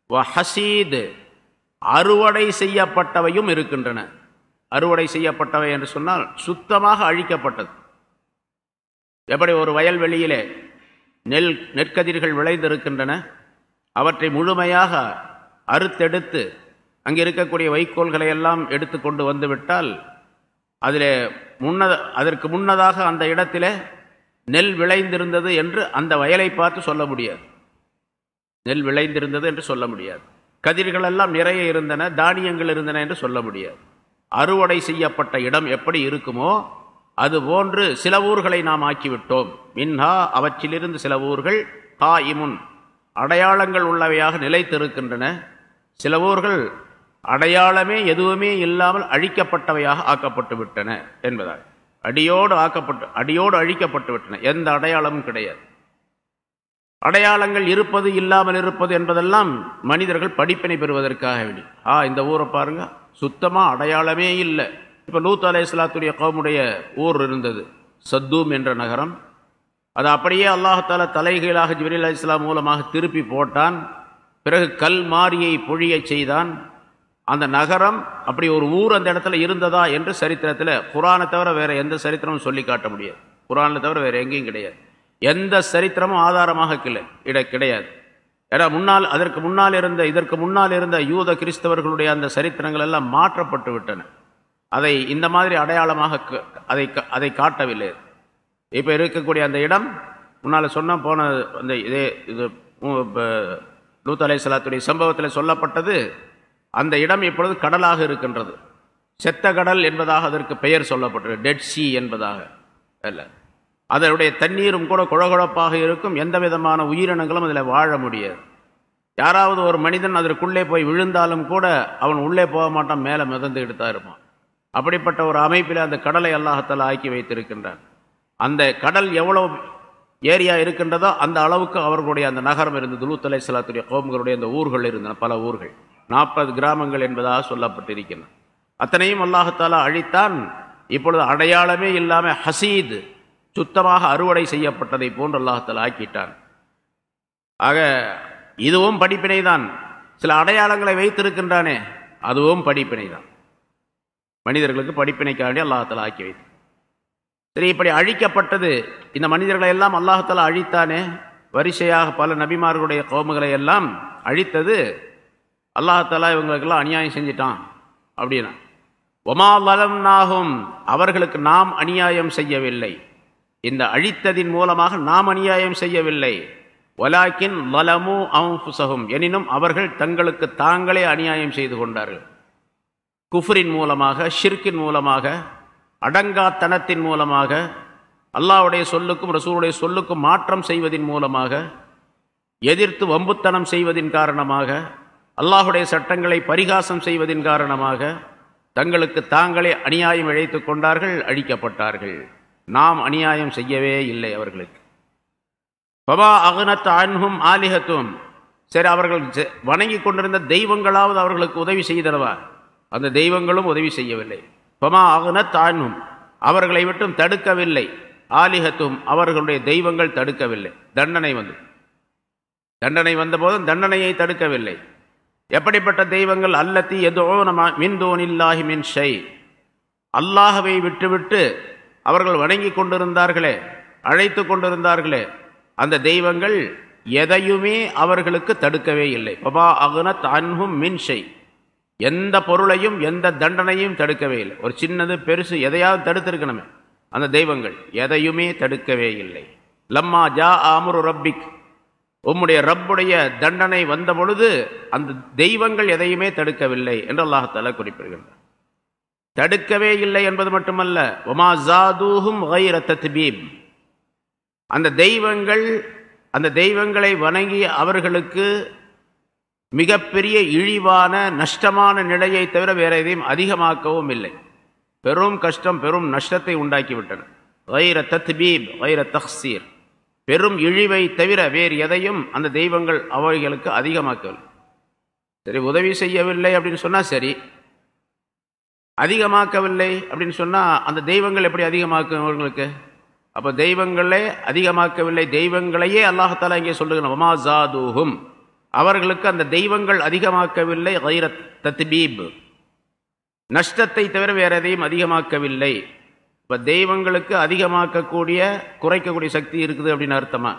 வ ஹசீது அறுவடை செய்யப்பட்டவையும் இருக்கின்றன. அறுவடை செய்யப்பட்டவை என்று சொன்னால் சுத்தமாக அழிக்கப்பட்டது. எப்படி ஒரு வயல்வெளியிலே நெல் நெற்கதிர்கள் விளைந்திருக்கின்றன அவற்றை முழுமையாக அறுத்தெடுத்து அங்கே இருக்கக்கூடிய வைக்கோல்களை எல்லாம் எடுத்து கொண்டு வந்துவிட்டால் அதில் முன்னத அதற்கு முன்னதாக அந்த இடத்திலே நெல் விளைந்திருந்தது என்று அந்த வயலை பார்த்து சொல்ல முடியாது. நெல் விளைந்திருந்தது என்று சொல்ல முடியாது. கதிர்கள் எல்லாம் நிறைய இருந்தன தானியங்கள் இருந்தன என்று சொல்ல முடியாது. அறுவடை செய்யப்பட்ட இடம் எப்படி இருக்குமோ அது போன்று சில ஊர்களை நாம் ஆக்கிவிட்டோம். மின்ஹா அவற்றிலிருந்து சில ஊர்கள் கா இமுன் அடையாளங்கள் உள்ளவையாக நிலைத்திருக்கின்றன. சில ஊர்கள் அடையாளமே எதுவுமே இல்லாமல் அழிக்கப்பட்டவையாக ஆக்கப்பட்டு விட்டன என்பதால். அடியோடு ஆக்கப்பட்டு அடியோடு அழிக்கப்பட்டு விட்டன எந்த அடையாளமும் கிடையாது. அடையாளங்கள் இருப்பது இல்லாமல் இருப்பது என்பதெல்லாம் மனிதர்கள் படிப்பினை பெறுவதற்காக வேண்டி. ஆ இந்த ஊரை பாருங்கள் சுத்தமாக அடையாளமே இல்லை. இப்போ லூத் அலை இஸ்லாத்துடைய கவுமுடைய ஊர் இருந்தது சத்தூம் என்ற நகரம். அது அப்படியே அல்லாஹால தலைகீழாக ஜிபிரி அலி இஸ்லாம் மூலமாக திருப்பி போட்டான். பிறகு கல் மாரியை பொழிய செய்தான். அந்த நகரம் அப்படி ஒரு ஊர் அந்த இடத்துல இருந்ததா என்று சரித்திரத்தில் குரானை தவிர வேறு எந்த சரித்திரமும் சொல்லி காட்ட முடியாது. குரானை தவிர வேறு எங்கேயும் கிடையாது. எந்த சரித்திரமும் ஆதாரமாக கிளை இட கிடையாது. ஏடா முன்னால் அதற்கு முன்னால் இருந்த இதற்கு முன்னால் இருந்த யூத கிறிஸ்தவர்களுடைய அந்த சரித்திரங்கள் எல்லாம் மாற்றப்பட்டு விட்டன. அதை இந்த மாதிரி அடையாளமாக அதை அதை காட்டவில்லை. இப்போ இருக்கக்கூடிய அந்த இடம் முன்னால் சொன்ன போன அந்த இதே இது லூத் அலை சலாத்துடைய சம்பவத்தில் சொல்லப்பட்டது அந்த இடம் இப்பொழுது கடலாக இருக்கின்றது. செத்த கடல் என்பதாக அதற்கு பெயர் சொல்லப்பட்டது டெட் சி என்பதாக. அல்ல. அதனுடைய தண்ணீரும் கூட குழகுழப்பாக இருக்கும். எந்த விதமான உயிரினங்களும் அதில் வாழ முடியாது. யாராவது ஒரு மனிதன் அதற்குள்ளே போய் விழுந்தாலும் கூட அவன் உள்ளே போக மாட்டான் மேலே மிதந்துக்கிட்டு தான் இருப்பான். அப்படிப்பட்ட ஒரு அமைப்பில் அந்த கடலை அல்லாஹத்தால் ஆக்கி வைத்திருக்கின்றான். அந்த கடல் எவ்வளவு ஏரியா இருக்கின்றதோ அந்த அளவுக்கு அவர்களுடைய அந்த நகரம் இருந்தது. துலுத்தலை சலாத்துடைய கோமுகளுடைய அந்த ஊர்கள் இருந்தன பல ஊர்கள். நாற்பது கிராமங்கள் என்பதாக சொல்லப்பட்டிருக்கின்றன. அத்தனையும் அல்லாஹத்தாலா அழித்தான். இப்பொழுது அடையாளமே இல்லாமல் ஹசீது சுத்தமாக அறுவடை செய்யப்பட்டதை போன்று அல்லாஹத்தில் ஆக்கிட்டான். ஆக இதுவும் படிப்பினை தான் சில அடையாளங்களை வைத்திருக்கின்றானே அதுவும் படிப்பினை தான் மனிதர்களுக்கு படிப்பினைக்காண்டி அல்லாஹத்தில் ஆக்கி வைத்து சரி இப்படி அழிக்கப்பட்டது இந்த மனிதர்களை எல்லாம் அல்லாஹத்தில் அழித்தானே? வரிசையாக பல நபிமார்களுடைய கோமுகளை எல்லாம் அழித்தது அல்லாஹாலா இவங்களுக்கெல்லாம் அநியாயம் செஞ்சிட்டான் அப்படின்னா ஒமா வலம் நாகும் அவர்களுக்கு நாம் அநியாயம் செய்யவில்லை. இந்த அழித்ததின் மூலமாக நாம் அநியாயம் செய்யவில்லை. ஒலாக்கின் வலமு அம்புசகும் எனினும் அவர்கள் தங்களுக்கு தாங்களே அநியாயம் செய்து கொண்டார்கள். குஃபரின் மூலமாக ஷிர்கின் மூலமாக அடங்காத்தனத்தின் மூலமாக அல்லாவுடைய சொல்லுக்கும் ரசூருடைய சொல்லுக்கும் மாற்றம் செய்வதின் மூலமாக எதிர்த்து வம்புத்தனம் செய்வதின் காரணமாக அல்லாஹுடைய சட்டங்களை பரிகாசம் செய்வதின் காரணமாக தங்களுக்கு தாங்களே அநியாயம் இழைத்து கொண்டார்கள் அழிக்கப்பட்டார்கள். நாம் அநியாயம் செய்யவே இல்லை அவர்களுக்கு. பபா அகனத் அன்ஹும் ஆலிஹத்தும். சரி அவர்கள் வணங்கி கொண்டிருந்த தெய்வங்களாவது அவர்களுக்கு உதவி செய்தனவா? அந்த தெய்வங்களும் உதவி செய்யவில்லை. பமா அகுனத் அன்ஹும் அவர்களை விட்டும் தடுக்கவில்லை. ஆலிஹத்தும் அவர்களுடைய தெய்வங்கள் தடுக்கவில்லை. தண்டனை வந்து தண்டனை வந்தபோதும் தண்டனையை தடுக்கவில்லை. எப்படிப்பட்ட தெய்வங்கள்? அல்லத்தி எதோ நம்ம மின்தோனில்லாஹி மின் ஷை. அல்லாஹவை விட்டுவிட்டு அவர்கள் வணங்கி கொண்டிருந்தார்களே அழைத்து கொண்டிருந்தார்களே அந்த தெய்வங்கள் எதையுமே அவர்களுக்கு தடுக்கவே இல்லை. பபா அகுனத் அன்ஹும் மின்ஷை எந்த பொருளையும் எந்த தண்டனையும் தடுக்கவே இல்லை. ஒரு சின்னது பெருசு எதையாவது தடுத்திருக்கணுமே அந்த தெய்வங்கள் எதையுமே தடுக்கவே இல்லை. லம்மா ஜா ஆமுரு ரப்பிக். உம்முடைய ரப்புடைய தண்டனை வந்த பொழுது அந்த தெய்வங்கள் எதையுமே தடுக்கவில்லை என்று அல்லாஹால குறிப்பிடுகின்றனர் தடுக்கவே இல்லை என்பது மட்டுமல்ல. ஒமா ஜாதூஹும் தத்பீப் அந்த தெய்வங்கள் அந்த தெய்வங்களை வணங்கி அவர்களுக்கு மிகப்பெரிய இழிவான நஷ்டமான நிலையை தவிர வேற எதையும் அதிகமாக்கவும் இல்லை. பெரும் கஷ்டம் பெரும் நஷ்டத்தை உண்டாக்கிவிட்டன. வைர தத்பீப் வைர தஹ்சீர் பெரும் இழிவை தவிர வேறு எதையும் அந்த தெய்வங்கள் அவைகளுக்கு அதிகமாக்கவில்லை. சரி உதவி செய்யவில்லை அப்படின்னு சொன்னால் சரி. அதிகமாக்கவில்லை அப்படின்னு சொன்னால் அந்த தெய்வங்கள் எப்படி அதிகமாக்கும் அவர்களுக்கு அப்போ தெய்வங்களே அதிகமாக்கவில்லை. தெய்வங்களையே அல்லாஹாலா இங்கே சொல்லுகிறோம் மமா ஜாதூஹும். அவர்களுக்கு அந்த தெய்வங்கள் அதிகமாக்கவில்லை கைர தத்பீப். நஷ்டத்தை தவிர வேற எதையும் அதிகமாக்கவில்லை. இப்போ தெய்வங்களுக்கு அதிகமாக்கக்கூடிய குறைக்கக்கூடிய சக்தி இருக்குது அப்படின்னு அர்த்தமாக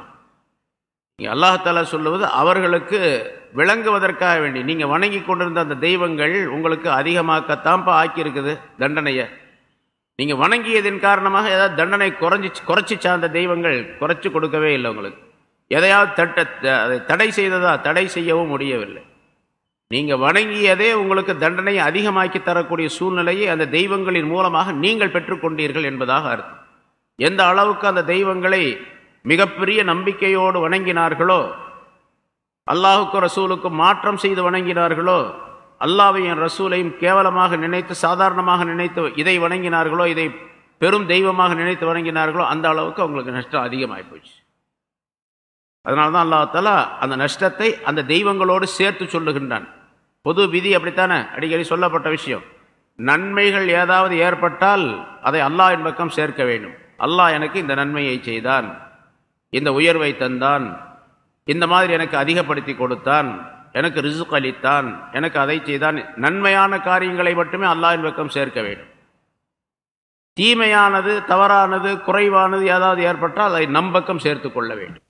அல்லாஹாலா சொல்லுவது அவர்களுக்கு விளங்குவதற்காக வேண்டி. நீங்கள் வணங்கி கொண்டிருந்த அந்த தெய்வங்கள் உங்களுக்கு அதிகமாக்கத்தான்ப்பா ஆக்கியிருக்குது தண்டனையை. நீங்கள் வணங்கியதன் காரணமாக ஏதாவது தண்டனை குறைஞ்சி குறைச்சிச்சா அந்த தெய்வங்கள்? குறைச்சி கொடுக்கவே இல்லை உங்களுக்கு. எதையாவது தட்ட அதை தடை செய்ததா? தடை செய்யவும் முடியவில்லை. நீங்கள் வணங்கியதே உங்களுக்கு தண்டனையை அதிகமாக்கி தரக்கூடிய சூழ்நிலையை அந்த தெய்வங்களின் மூலமாக நீங்கள் பெற்றுக்கொண்டீர்கள் என்பதாக அர்த்தம். எந்த அளவுக்கு அந்த தெய்வங்களை மிகப்பெரிய நம்பிக்கையோடு வணங்கினார்களோ? அல்லாஹுக்கும் ரசூலுக்கும் மாற்றம் செய்து வணங்கினார்களோ? அல்லாவையும் ரசூலையும் கேவலமாக நினைத்து சாதாரணமாக நினைத்து இதை வணங்கினார்களோ? இதை பெரும் தெய்வமாக நினைத்து வணங்கினார்களோ? அந்த அளவுக்கு அவங்களுக்கு நஷ்டம் அதிகமாகி போச்சு. அதனால தான் அல்லாஹாலா அந்த நஷ்டத்தை அந்த தெய்வங்களோடு சேர்த்து சொல்லுகின்றான். பொது விதி அப்படித்தானே? அடிக்கடி சொல்லப்பட்ட விஷயம். நன்மைகள் ஏதாவது ஏற்பட்டால் அதை அல்லாஹின் பக்கம் சேர்க்க வேண்டும். அல்லாஹ் எனக்கு இந்த நன்மையை செய்தான். இந்த உயர்வை தந்தான். இந்த மாதிரி எனக்கு அதிகப்படுத்தி கொடுத்தான். எனக்கு ரிசுக் அளித்தான். எனக்கு அதை செய்தான். நன்மையான காரியங்களை மட்டுமே அல்லாஹின் பக்கம் சேர்க்க வேண்டும். தீமையானது தவறானது குறைவானது ஏதாவது ஏற்பட்டால் அதை நம் பக்கம் சேர்த்து கொள்ள வேண்டும்.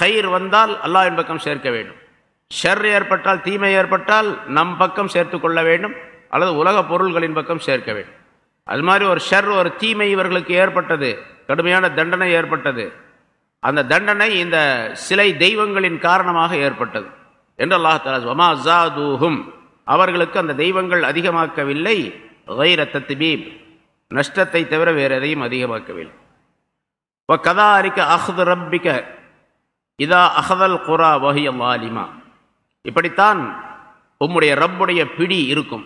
ஹைர் வந்தால் அல்லாஹின் பக்கம் சேர்க்க வேண்டும். ஷர் ஏற்பட்டால் தீமை ஏற்பட்டால் நம் பக்கம் சேர்த்து கொள்ள வேண்டும். அல்லது உலக பொருள்களின் பக்கம் சேர்க்க வேண்டும். அது மாதிரி ஒரு ஷர் ஒரு தீமை இவர்களுக்கு ஏற்பட்டது. கடுமையான தண்டனை ஏற்பட்டது. அந்த தண்டனை இந்த சிலை தெய்வங்களின் காரணமாக ஏற்பட்டது என்று அல்லாஹாலா ஜாதூஹும். அவர்களுக்கு அந்த தெய்வங்கள் அதிகமாக்கவில்லை. வைர தத்பீப். நஷ்டத்தை தவிர வேறு எதையும் அதிகமாக்கவில்லை. இப்போ கதா அரிக்க அஹது ரப்பிக்க இதா அஹதல் குரா வஹிய வாலிமா. இப்படித்தான் உம்முடைய ரப்புடைய பிடி இருக்கும்.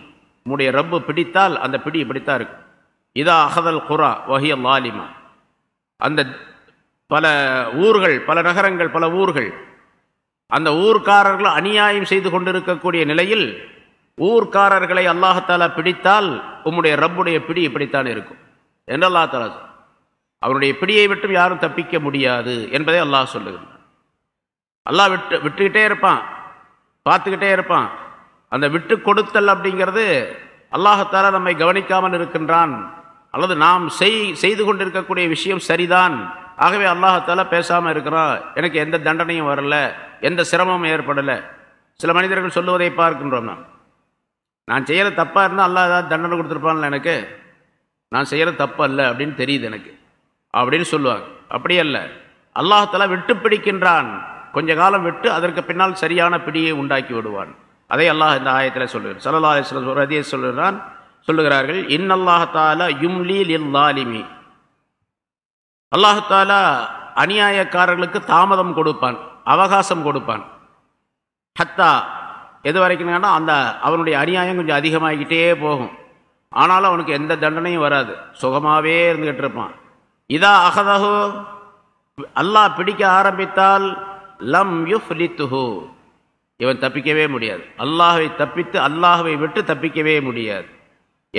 உம்முடைய ரப்பு பிடித்தால் அந்த பிடி இப்படித்தான் இருக்கும். இதா அஹதல் குரா வஹிய வாலிமா. அந்த பல ஊர்கள் பல நகரங்கள் பல ஊர்கள். அந்த ஊர்க்காரர்கள் அநியாயம் செய்து கொண்டிருக்கக்கூடிய நிலையில் ஊர்க்காரர்களை அல்லாஹாலா பிடித்தால் உம்முடைய ரப்புடைய பிடி இப்படித்தான் இருக்கும். என்று அல்லா தாலா அவருடைய பிடியை விட்டும் யாரும் தப்பிக்க முடியாது என்பதை அல்லாஹ் சொல்லுகிறான் அல்லாஹ் விட்டு விட்டுக்கிட்டே இருப்பான் பார்த்துக்கிட்டே இருப்பான். அந்த விட்டு கொடுத்தல் அப்படிங்கிறது அல்லாஹத்தாலா நம்மை கவனிக்காமல் இருக்கின்றான். அல்லது நாம் செய் செய்து கொண்டிருக்கக்கூடிய விஷயம் சரிதான். ஆகவே அல்லாஹத்தால பேசாமல் இருக்கிறான். எனக்கு எந்த தண்டனையும் வரல எந்த சிரமமும் ஏற்படலை. சில மனிதர்கள் சொல்லுவதை பார்க்கின்றோம் நான் நான் செய்கிற தப்பாக இருந்தால் அல்லாஹ் ஏதாவது தண்டனை கொடுத்துருப்பான்ல எனக்கு? நான் செய்கிற தப்பு அல்ல அப்படின்னு தெரியுது எனக்கு. அப்படின்னு சொல்லுவாங்க. அப்படி அல்ல. அல்லாஹாலா விட்டு பிடிக்கின்றான். கொஞ்ச காலம் விட்டு அதற்கு பின்னால் சரியான பிடியை உண்டாக்கி விடுவான். அதை அல்லாஹ் இந்த ஆயத்தில் சொல்லுகிறார் சல்லா அலிஸ்லாம் ரதியை சொல்லுகிறான். சொல்லுகிறார்கள் யும்லீல் யும்லி லில்லாலிமி அல்லாஹாலா அநியாயக்காரர்களுக்கு தாமதம் கொடுப்பான் அவகாசம் கொடுப்பான். ஹத்தா எது வரைக்கும்னா அந்த அவனுடைய அநியாயம் கொஞ்சம் அதிகமாகிக்கிட்டே போகும். ஆனாலும் அவனுக்கு எந்த தண்டனையும் வராது. சுகமாகவே இருந்துக்கிட்டு இருப்பான். இதா அகதஹு அல்லாஹ் பிடிக்க ஆரம்பித்தால் லம் யுஃப்லித்துஹு. இவன் தப்பிக்கவே முடியாது. அல்லாஹை தப்பித்து அல்லாஹுவை விட்டு தப்பிக்கவே முடியாது.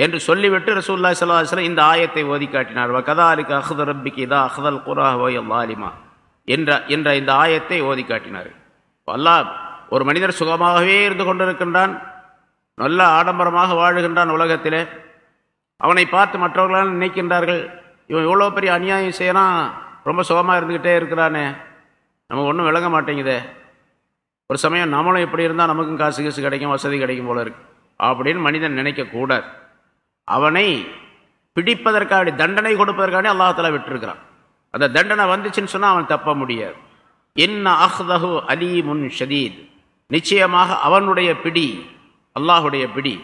என்று சொல்லிவிட்டு ரசூல்லா சல்லாஹ் இந்த ஆயத்தை ஓதி காட்டினார். கதாலிக்கு அஹது ரப்பிக்கு இதா அஹதல் குராஹோய் அல்லாலிமா என்ற என்ற இந்த ஆயத்தை ஓதி காட்டினார். அல்லாஹ் ஒரு மனிதர் சுகமாகவே இருந்து கொண்டிருக்கின்றான் நல்ல ஆடம்பரமாக வாழுகின்றான் உலகத்திலே. அவனை பார்த்து மற்றவர்களால் நினைக்கின்றார்கள் இவன் இவ்வளோ பெரிய அநியாயம் செய்யறான் ரொம்ப சுகமாக இருந்துக்கிட்டே இருக்கிறானே. நம்ம ஒன்றும் விளங்க மாட்டேங்குதே. ஒரு சமயம் நம்மளும் இப்படி இருந்தால் நமக்கும் காசு காசு கிடைக்கும் வசதி கிடைக்கும் போல இருக்கு. அப்படின்னு மனிதன் நினைக்கக்கூடாது. அவனை பிடிப்பதற்காக தண்டனை கொடுப்பதற்காக அல்லாஹால விட்டுருக்கிறான். அந்த தண்டனை வந்துச்சுன்னு சொன்னால் அவன் தப்ப முடியாது. என்ன அஹ்தஹு அலி முன் ஷதீத். நிச்சயமாக அவனுடைய பிடி அல்லாஹுடைய பிடி.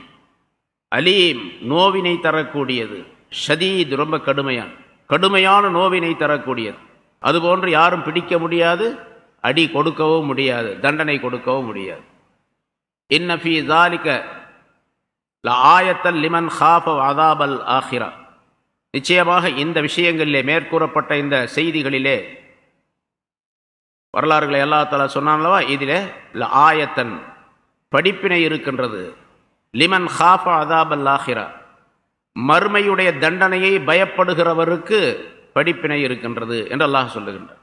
அலீம் நோவினை தரக்கூடியது. ஷதீத் ரொம்ப கடுமையான கடுமையான நோவினை தரக்கூடியது. அதுபோன்று யாரும் பிடிக்க முடியாது அடி கொடுக்கவும் முடியாது தண்டனை கொடுக்கவும் முடியாது. இன்னஃபி தாலிக்க ஆயத்தல் லிமன் ஹாஃப் அதாபல் ஆஹிரா நிச்சயமாக இந்த விஷயங்களிலே மேற்கூறப்பட்ட இந்த செய்திகளிலே வரலாறுகளை அல்லா தலா சொன்னான்லவா இதிலே ஆயத்தன் படிப்பினை இருக்கின்றது. லிமன் ஹாஃப் அதாபல் ஆஹிரா. மர்மையுடைய தண்டனையை பயப்படுகிறவருக்கு படிப்பினை இருக்கின்றது என்று அல்லாஹ் சொல்லுகின்றார்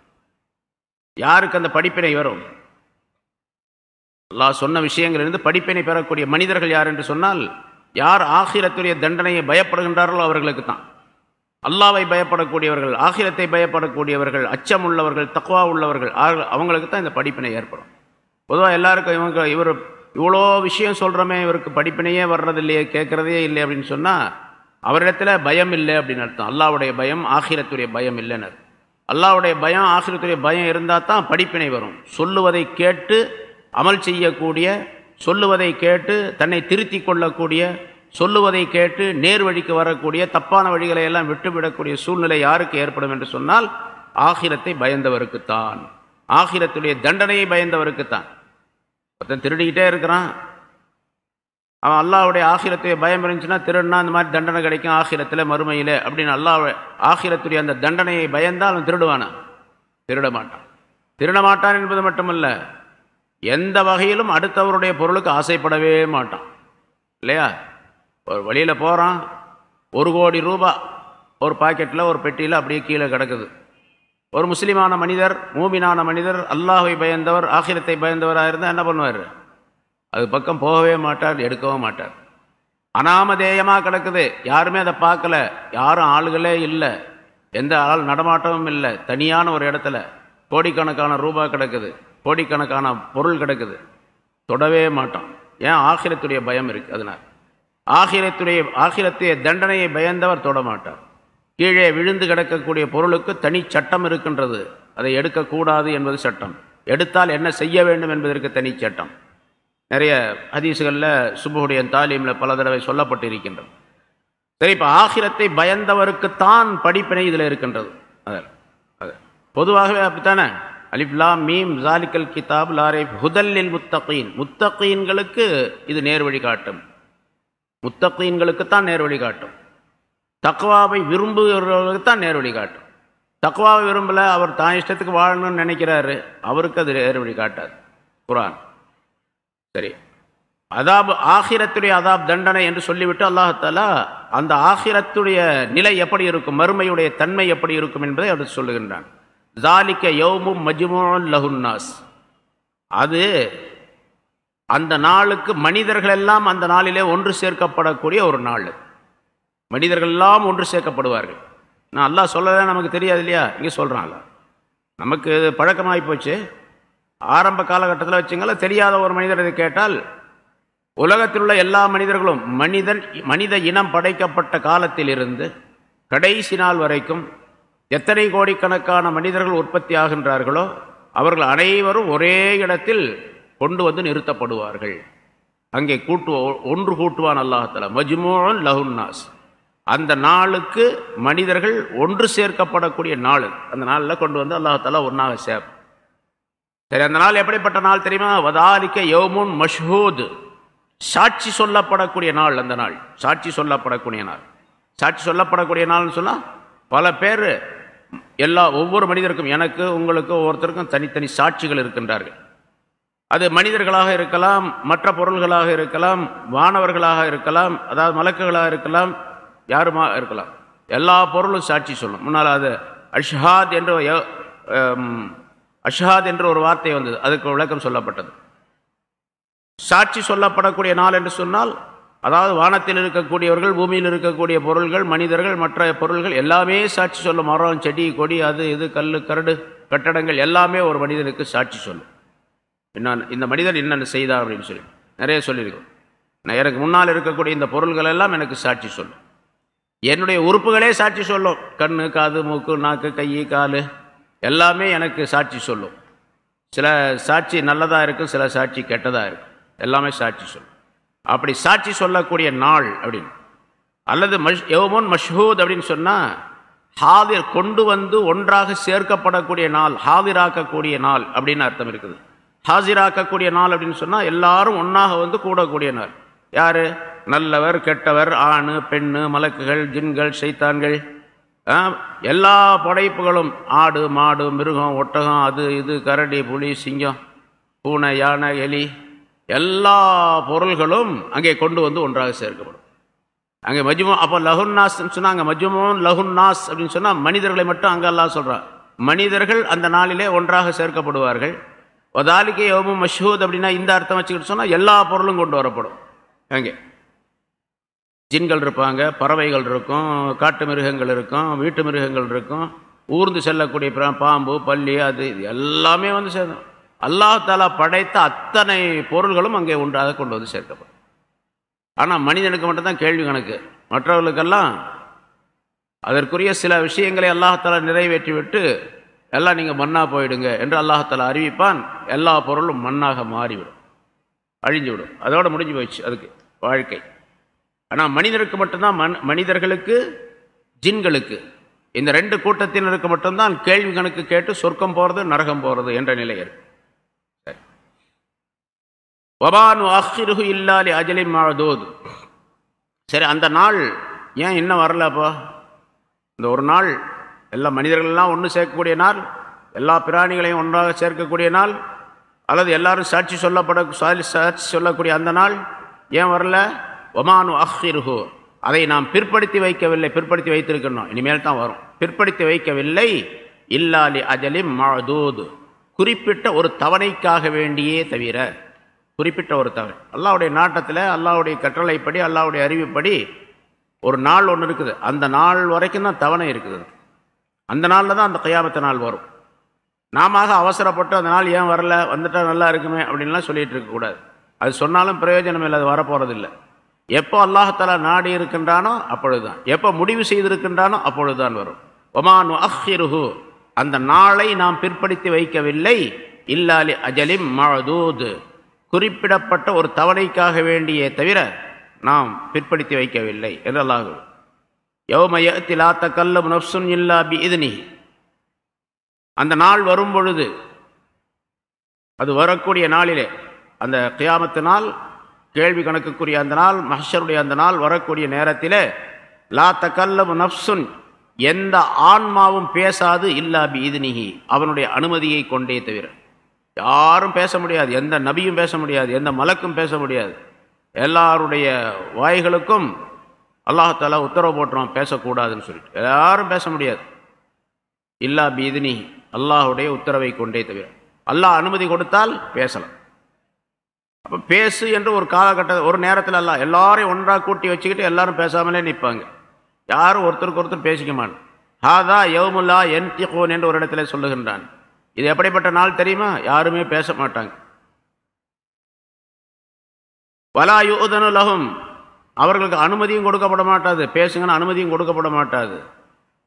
யாருக்கு அந்த படிப்பினை வரும்? அல்லாஹ் சொன்ன விஷயங்களிலிருந்து படிப்பினை பெறக்கூடிய மனிதர்கள் யார் என்று சொன்னால் யார் ஆகிரத்துடைய தண்டனையை பயப்படுகின்றார்களோ அவர்களுக்கு தான் அல்லாவை பயப்படக்கூடியவர்கள் ஆகிரத்தை பயப்படக்கூடியவர்கள் அச்சம் உள்ளவர்கள் தக்குவா உள்ளவர்கள் அவங்களுக்கு தான் இந்த படிப்பினை ஏற்படும். பொதுவாக எல்லாருக்கும் இவங்க இவர் இவ்வளோ விஷயம் சொல்கிறோமே இவருக்கு படிப்பினையே வர்றதில்லையே கேட்குறதே இல்லை அப்படின்னு சொன்னால் அவரிடத்துல பயம் இல்லை அப்படின்னு அர்த்தம். அல்லாவுடைய பயம் ஆகிரத்துடைய பயம் இல்லைன்னு அல்லாவுடைய பயம் ஆகிரத்துடைய பயம் இருந்தால் தான் படிப்பினை வரும். சொல்லுவதை கேட்டு அமல் செய்யக்கூடிய சொல்லுவதை கேட்டு தன்னை திருத்தி கொள்ளக்கூடிய சொல்லுவதை கேட்டு நேர் வழிக்கு வரக்கூடிய தப்பான வழிகளை எல்லாம் விட்டுவிடக்கூடிய சூழ்நிலை யாருக்கு ஏற்படும் என்று சொன்னால் ஆகிரத்தை பயந்தவருக்குத்தான். ஆகிரத்துடைய தண்டனையை பயந்தவருக்குத்தான். ஒருத்தன் திருடிக்கிட்டே இருக்கிறான். அவன் அல்லாவுடைய ஆகிரத்துடைய பயம் இருந்துச்சுன்னா திருடுனா இந்த மாதிரி தண்டனை கிடைக்கும் ஆகிரத்தில் மறுமையில் அப்படின்னு அல்லாஹ் ஆகிரத்துடைய அந்த தண்டனையை பயந்தால் அவன் திருடுவானா? திருட மாட்டான் திருட மாட்டான் என்பது மட்டுமல்ல. எந்த வகையிலும் அடுத்தவருடைய பொருளுக்கு ஆசைப்படவே மாட்டான். இல்லையா? ஒரு வழியில் போகிறான் ஒரு கோடி ரூபா ஒரு பாக்கெட்டில் ஒரு பெட்டியில் அப்படியே கீழே கிடக்குது. ஒரு முஸ்லீமான மனிதர் மூமினான மனிதர் அல்லாஹை பயந்தவர் ஆகிரத்தை பயந்தவராக இருந்தால் என்ன பண்ணுவார்? அது பக்கம் போகவே மாட்டார் எடுக்கவும் மாட்டார். அனாமதேயமாக கிடக்குது. யாருமே அதை பார்க்கல. யாரும் ஆளுகளே இல்லை. எந்த ஆள் நடமாட்டமும் இல்லை. தனியான ஒரு இடத்துல கோடிக்கணக்கான ரூபாய் கிடக்குது. கோடிக்கணக்கான பொருள் கிடக்குது. தொடவே மாட்டோம். ஏன்? ஆகிரத்துடைய பயம் இருக்குது அதனால். ஆகிரத்துடைய ஆகிரத்துடைய தண்டனையை பயந்தவர் தொட மாட்டார். கீழே விழுந்து கிடக்கக்கூடிய பொருளுக்கு தனி சட்டம் இருக்கின்றது. அதை எடுக்கக்கூடாது என்பது சட்டம். எடுத்தால் என்ன செய்ய வேண்டும் என்பதற்கு தனி சட்டம். நிறைய ஹதீசுகளில் சுபுடைய தாலீமில் பல தடவை சொல்லப்பட்டிருக்கின்றது. சரி இப்போ ஆகிரத்தை பயந்தவருக்குத்தான் படிப்பினை இதில் இருக்கின்றது. அதில் அது பொதுவாகவே அப்படித்தானே? அலிப்லா மீம் ஜாலிக்கல் கிதாப் லாரே ஹுதல்லில் முத்தகீன். முத்தகீன்களுக்கு இது நேர்வழி காட்டும். முத்தகீன்களுக்குத்தான் நேர்வழி காட்டும். தக்வாவை விரும்புகிறவர்களுக்கு தான் நேர்வழி காட்டும். தக்வாவை விரும்பல அவர் தான் இஷ்டத்துக்கு வாழணும்னு நினைக்கிறாரு அவருக்கு அது நேர்வழி காட்டாது. குரான் சரி. அதாப் ஆகிரத்துடைய அதாப் தண்டனை என்று சொல்லிவிட்டு அல்லாஹாலா அந்த ஆகிரத்துடைய நிலை எப்படி இருக்கும் மறுமையுடைய தன்மை எப்படி இருக்கும் என்பதை அவர் சொல்லுகின்றான். ஜாலிக்க யௌமும் மஜ்மூன் லஹுன்னாஸ் அது அந்த நாளுக்கு மனிதர்கள் எல்லாம் அந்த நாளிலே ஒன்று சேர்க்கப்படக்கூடிய ஒரு நாள். மனிதர்கள் எல்லாம் ஒன்று சேர்க்கப்படுவார்கள். நான் அல்லா சொல்லலை நமக்கு தெரியாது இல்லையா? இங்கே சொல்கிறான் நமக்கு பழக்கமாகி போச்சு. ஆரம்ப காலகட்டத்தில் வச்சுங்கள தெரியாத ஒரு மனிதர் இதை கேட்டால் உலகத்தில் உள்ள எல்லா மனிதர்களும் மனிதன் மனித இனம் படைக்கப்பட்ட காலத்திலிருந்து கடைசி நாள் வரைக்கும் எத்தனை கோடிக்கணக்கான மனிதர்கள் உற்பத்தி ஆகின்றார்களோ அவர்கள் அனைவரும் ஒரே இடத்தில் கொண்டு வந்து நிறுத்தப்படுவார்கள். அங்கே கூட்டு ஒன்று கூட்டுவான் அல்லாஹால மஜ்மோன் லஹுன்னாஸ் அந்த நாளுக்கு மனிதர்கள் ஒன்று சேர்க்கப்படக்கூடிய நாள். அந்த நாளில் கொண்டு வந்து அல்லாஹாலா ஒன்றாக சேர்ப்பான் சரி அந்த நாள் எப்படிப்பட்ட நாள் தெரியுமா? வதாலிக்க யோமுன் மஷ்ஹூத். சாட்சி சொல்லப்படக்கூடிய நாள் அந்த நாள். சாட்சி சொல்லப்படக்கூடிய நாள். சாட்சி சொல்லப்படக்கூடிய நாள்னு சொன்னால் பல பேர் எல்லா ஒவ்வொரு மனிதருக்கும் எனக்கு உங்களுக்கு ஒவ்வொருத்தருக்கும் தனித்தனி சாட்சிகள் இருக்கின்றார்கள். அது மனிதர்களாக இருக்கலாம் மற்ற பொருள்களாக இருக்கலாம் வானவர்களாக இருக்கலாம் அதாவது மலக்குகளாக இருக்கலாம் யாருமா இருக்கலாம். எல்லா பொருளும் சாட்சி சொல்லும். முன்னால் அது அஷ்ஹாத் என்ற அஷ்ஹாத் என்ற ஒரு வார்த்தை வந்தது. அதுக்கு விளக்கம் சொல்லப்பட்டது. சாட்சி சொல்லப்படக்கூடிய நாள் என்று சொன்னால் அதாவது வானத்தில் இருக்கக்கூடியவர்கள் பூமியில் இருக்கக்கூடிய பொருள்கள் மனிதர்கள் மற்ற பொருள்கள் எல்லாமே சாட்சி சொல்லும். மரம் செடி கொடி அது இது கல் கரடு கட்டடங்கள் எல்லாமே ஒரு மனிதனுக்கு சாட்சி சொல்லும். என்ன இந்த மனிதன் என்னென்ன செய்தார் அப்படின்னு சொல்லி. நிறைய சொல்லியிருக்கோம். நான் எனக்கு முன்னால் இருக்கக்கூடிய இந்த பொருள்கள் எல்லாம் எனக்கு சாட்சி சொல்லும். என்னுடைய உறுப்புகளே சாட்சி சொல்லும். கண்ணு காது மூக்கு நாக்கு கை கால் எல்லாமே எனக்கு சாட்சி சொல்லும். சில சாட்சி நல்லதாக இருக்கும் சில சாட்சி கெட்டதாக இருக்கும். எல்லாமே சாட்சி சொல்லும். அப்படி சாட்சி சொல்லக்கூடிய நாள் அப்படின்னு. அல்லது மஷ் யோமோன் மஷ்ஹூத் அப்படின்னு சொன்னால் ஹாதிர் கொண்டு வந்து ஒன்றாக சேர்க்கப்படக்கூடிய நாள் ஹாதிராக்கக்கூடிய நாள் அப்படின்னு அர்த்தம் இருக்குது. ஹாசிராக்கக்கூடிய நாள் அப்படின்னு சொன்னால் எல்லாரும் ஒன்றாக வந்து கூடக்கூடிய நாள். யார்? நல்லவர் கெட்டவர் ஆண் பெண்ணு மலக்குகள் ஜின்கள் சைத்தான்கள். எல்லா படைப்புகளும் ஆடு மாடு மிருகம் ஒட்டகம் அது இது கரடி புலி சிங்கம் பூனை யானை எலி எல்லா பொருள்களும் அங்கே கொண்டு வந்து ஒன்றாக சேர்க்கப்படும். அங்கே மஜ்மோ அப்போ லகுன்னாஸ்ன்னு சொன்னால் அங்கே மஜ்முன் லகுன்னாஸ் அப்படின்னு சொன்னால் மனிதர்களை மட்டும் அங்கே எல்லாம் சொல்கிறான் மனிதர்கள் அந்த நாளிலே ஒன்றாக சேர்க்கப்படுவார்கள். வதாலிக்கு யோமும் மஷ்ஹூத் அப்படின்னா இந்த அர்த்தம் வச்சுக்கிட்டு சொன்னால் எல்லா பொருளும் கொண்டு வரப்படும். அங்கே. ஜின்கள் இருப்பாங்க பறவைகள் இருக்கும் காட்டு மிருகங்கள் இருக்கும் வீட்டு மிருகங்கள் இருக்கும் ஊர்ந்து செல்லக்கூடிய பாம்பு பள்ளி அது இது எல்லாமே வந்து சேரும். அல்லாஹாலா படைத்த அத்தனை பொருள்களும் அங்கே ஒன்றாக கொண்டு வந்து சேர்க்கப்படும். ஆனால் மனிதனுக்கு மட்டும்தான் கேள்வி கணக்கு. மற்றவர்களுக்கெல்லாம் அதற்குரிய சில விஷயங்களை அல்லாஹாலா நிறைவேற்றிவிட்டு எல்லாம் நீங்கள் மண்ணாக போயிடுங்க என்று அல்லாஹாலா அறிவிப்பான். எல்லா பொருளும் மண்ணாக மாறிவிடும். அழிஞ்சு விடும் அதோடு முடிஞ்சு போயிடுச்சு அதுக்கு வாழ்க்கை. ஆனால் மனிதருக்கு மட்டும்தான் மன் மனிதர்களுக்கு ஜின்களுக்கு இந்த ரெண்டு கூட்டத்தினருக்கு மட்டும்தான் கேள்வி கணக்கு கேட்டு சொர்க்கம் போகிறது நரகம் போகிறது என்ற நிலை இருக்குது வபான் அஹ்ருஹு இல்லாலி அஜலி மாதோது சரி அந்த நாள் ஏன் இன்னும் வரலப்பா? இந்த ஒரு நாள் எல்லா மனிதர்கள்லாம் ஒன்று சேர்க்கக்கூடிய நாள் எல்லா பிராணிகளையும் ஒன்றாக சேர்க்கக்கூடிய நாள் அல்லது எல்லாரும் சாட்சி சொல்லப்பட சாட்சி சாட்சி சொல்லக்கூடிய அந்த நாள் ஏன் வரல? ஒமானு அஹ்ருஹு. அதை நாம் பிற்படுத்தி வைக்கவில்லை பிற்படுத்தி வைத்திருக்கணும் இனிமேல் தான் வரும். பிற்படுத்தி வைக்கவில்லை. இல்லாலி அஜலி மாதூது குறிப்பிட்ட ஒரு தவணைக்காக வேண்டியே தவிர குறிப்பிட்ட ஒரு தவணை அல்லாவுடைய நாட்டத்தில் அல்லாவுடைய கட்டளைப்படி அல்லாவுடைய அறிவுப்படி ஒரு நாள் ஒன்று இருக்குது. அந்த நாள் வரைக்கும் தான் தவணை இருக்குது. அந்த நாளில் தான் அந்த கையாமத்த நாள் வரும். நாம அவசரப்பட்டு அந்த நாள் ஏன் வரல வந்துட்டால் நல்லா இருக்குமே அப்படின்லாம் சொல்லிட்டு இருக்கக்கூடாது அது சொன்னாலும் பிரயோஜனம் இல்லை அது வரப்போகிறதில்லை எப்போ அல்லாஹாலா நாடி இருக்கின்றானோ அப்பொழுதுதான். எப்போ முடிவு செய்திருக்கின்றானோ அப்பொழுதுதான் வரும். ஒமானு அஹ்ஹிருஹு அந்த நாளை நாம் பிற்படுத்தி வைக்கவில்லை. இல்லாலி அஜலிம் மழதூது குறிப்பிடப்பட்ட ஒரு தவணைக்காக வேண்டியே தவிர நாம் பிற்படுத்தி வைக்கவில்லை என்று அல்லாஹ் யௌமயத்தி லாத்த நப்சுன் இல்லா பி இதுனிஹி அந்த நாள் வரும் பொழுது அது வரக்கூடிய நாளிலே அந்த கியாமத்து நாள் கேள்வி கணக்குக்குரிய அந்த நாள் மகஷருடைய அந்த நாள் வரக்கூடிய நேரத்தில் லா தக்கல்லம் நப்சுன் எந்த ஆன்மாவும் பேசாது இல்லா பி இதுனிஹி அவனுடைய அனுமதியை கொண்டே தவிர. யாரும் பேச முடியாது. எந்த நபியும் பேச முடியாது. எந்த மலக்கும் பேச முடியாது. எல்லாருடைய வாய்களுக்கும் அல்லாஹால உத்தரவு போட்டுருவான். பேசக்கூடாதுன்னு சொல்லிட்டு. யாரும் பேச முடியாது. இல்லா பீதினி அல்லாஹுடைய உத்தரவை கொண்டே தவிர. அல்லாஹ் அனுமதி கொடுத்தால் பேசலாம். அப்போ பேசு என்று ஒரு காலகட்ட ஒரு நேரத்தில் அல்லாஹ் எல்லாரையும் ஒன்றாக கூட்டி வச்சுக்கிட்டு எல்லாரும் பேசாமலே நிற்பாங்க. யாரும் ஒருத்தருக்கு ஒருத்தர் பேசிக்க மாட்டான் ஹாதா யவுமுல்லா என் என்று ஒரு இடத்துல சொல்லுகின்றான். இது எப்படிப்பட்ட நாள் தெரியுமா? யாருமே பேச மாட்டாங்க. வலா யூதனு லகும் அவர்களுக்கு அனுமதியும் கொடுக்கப்பட மாட்டாது. பேசுங்கன்னு அனுமதியும் கொடுக்கப்பட மாட்டாது.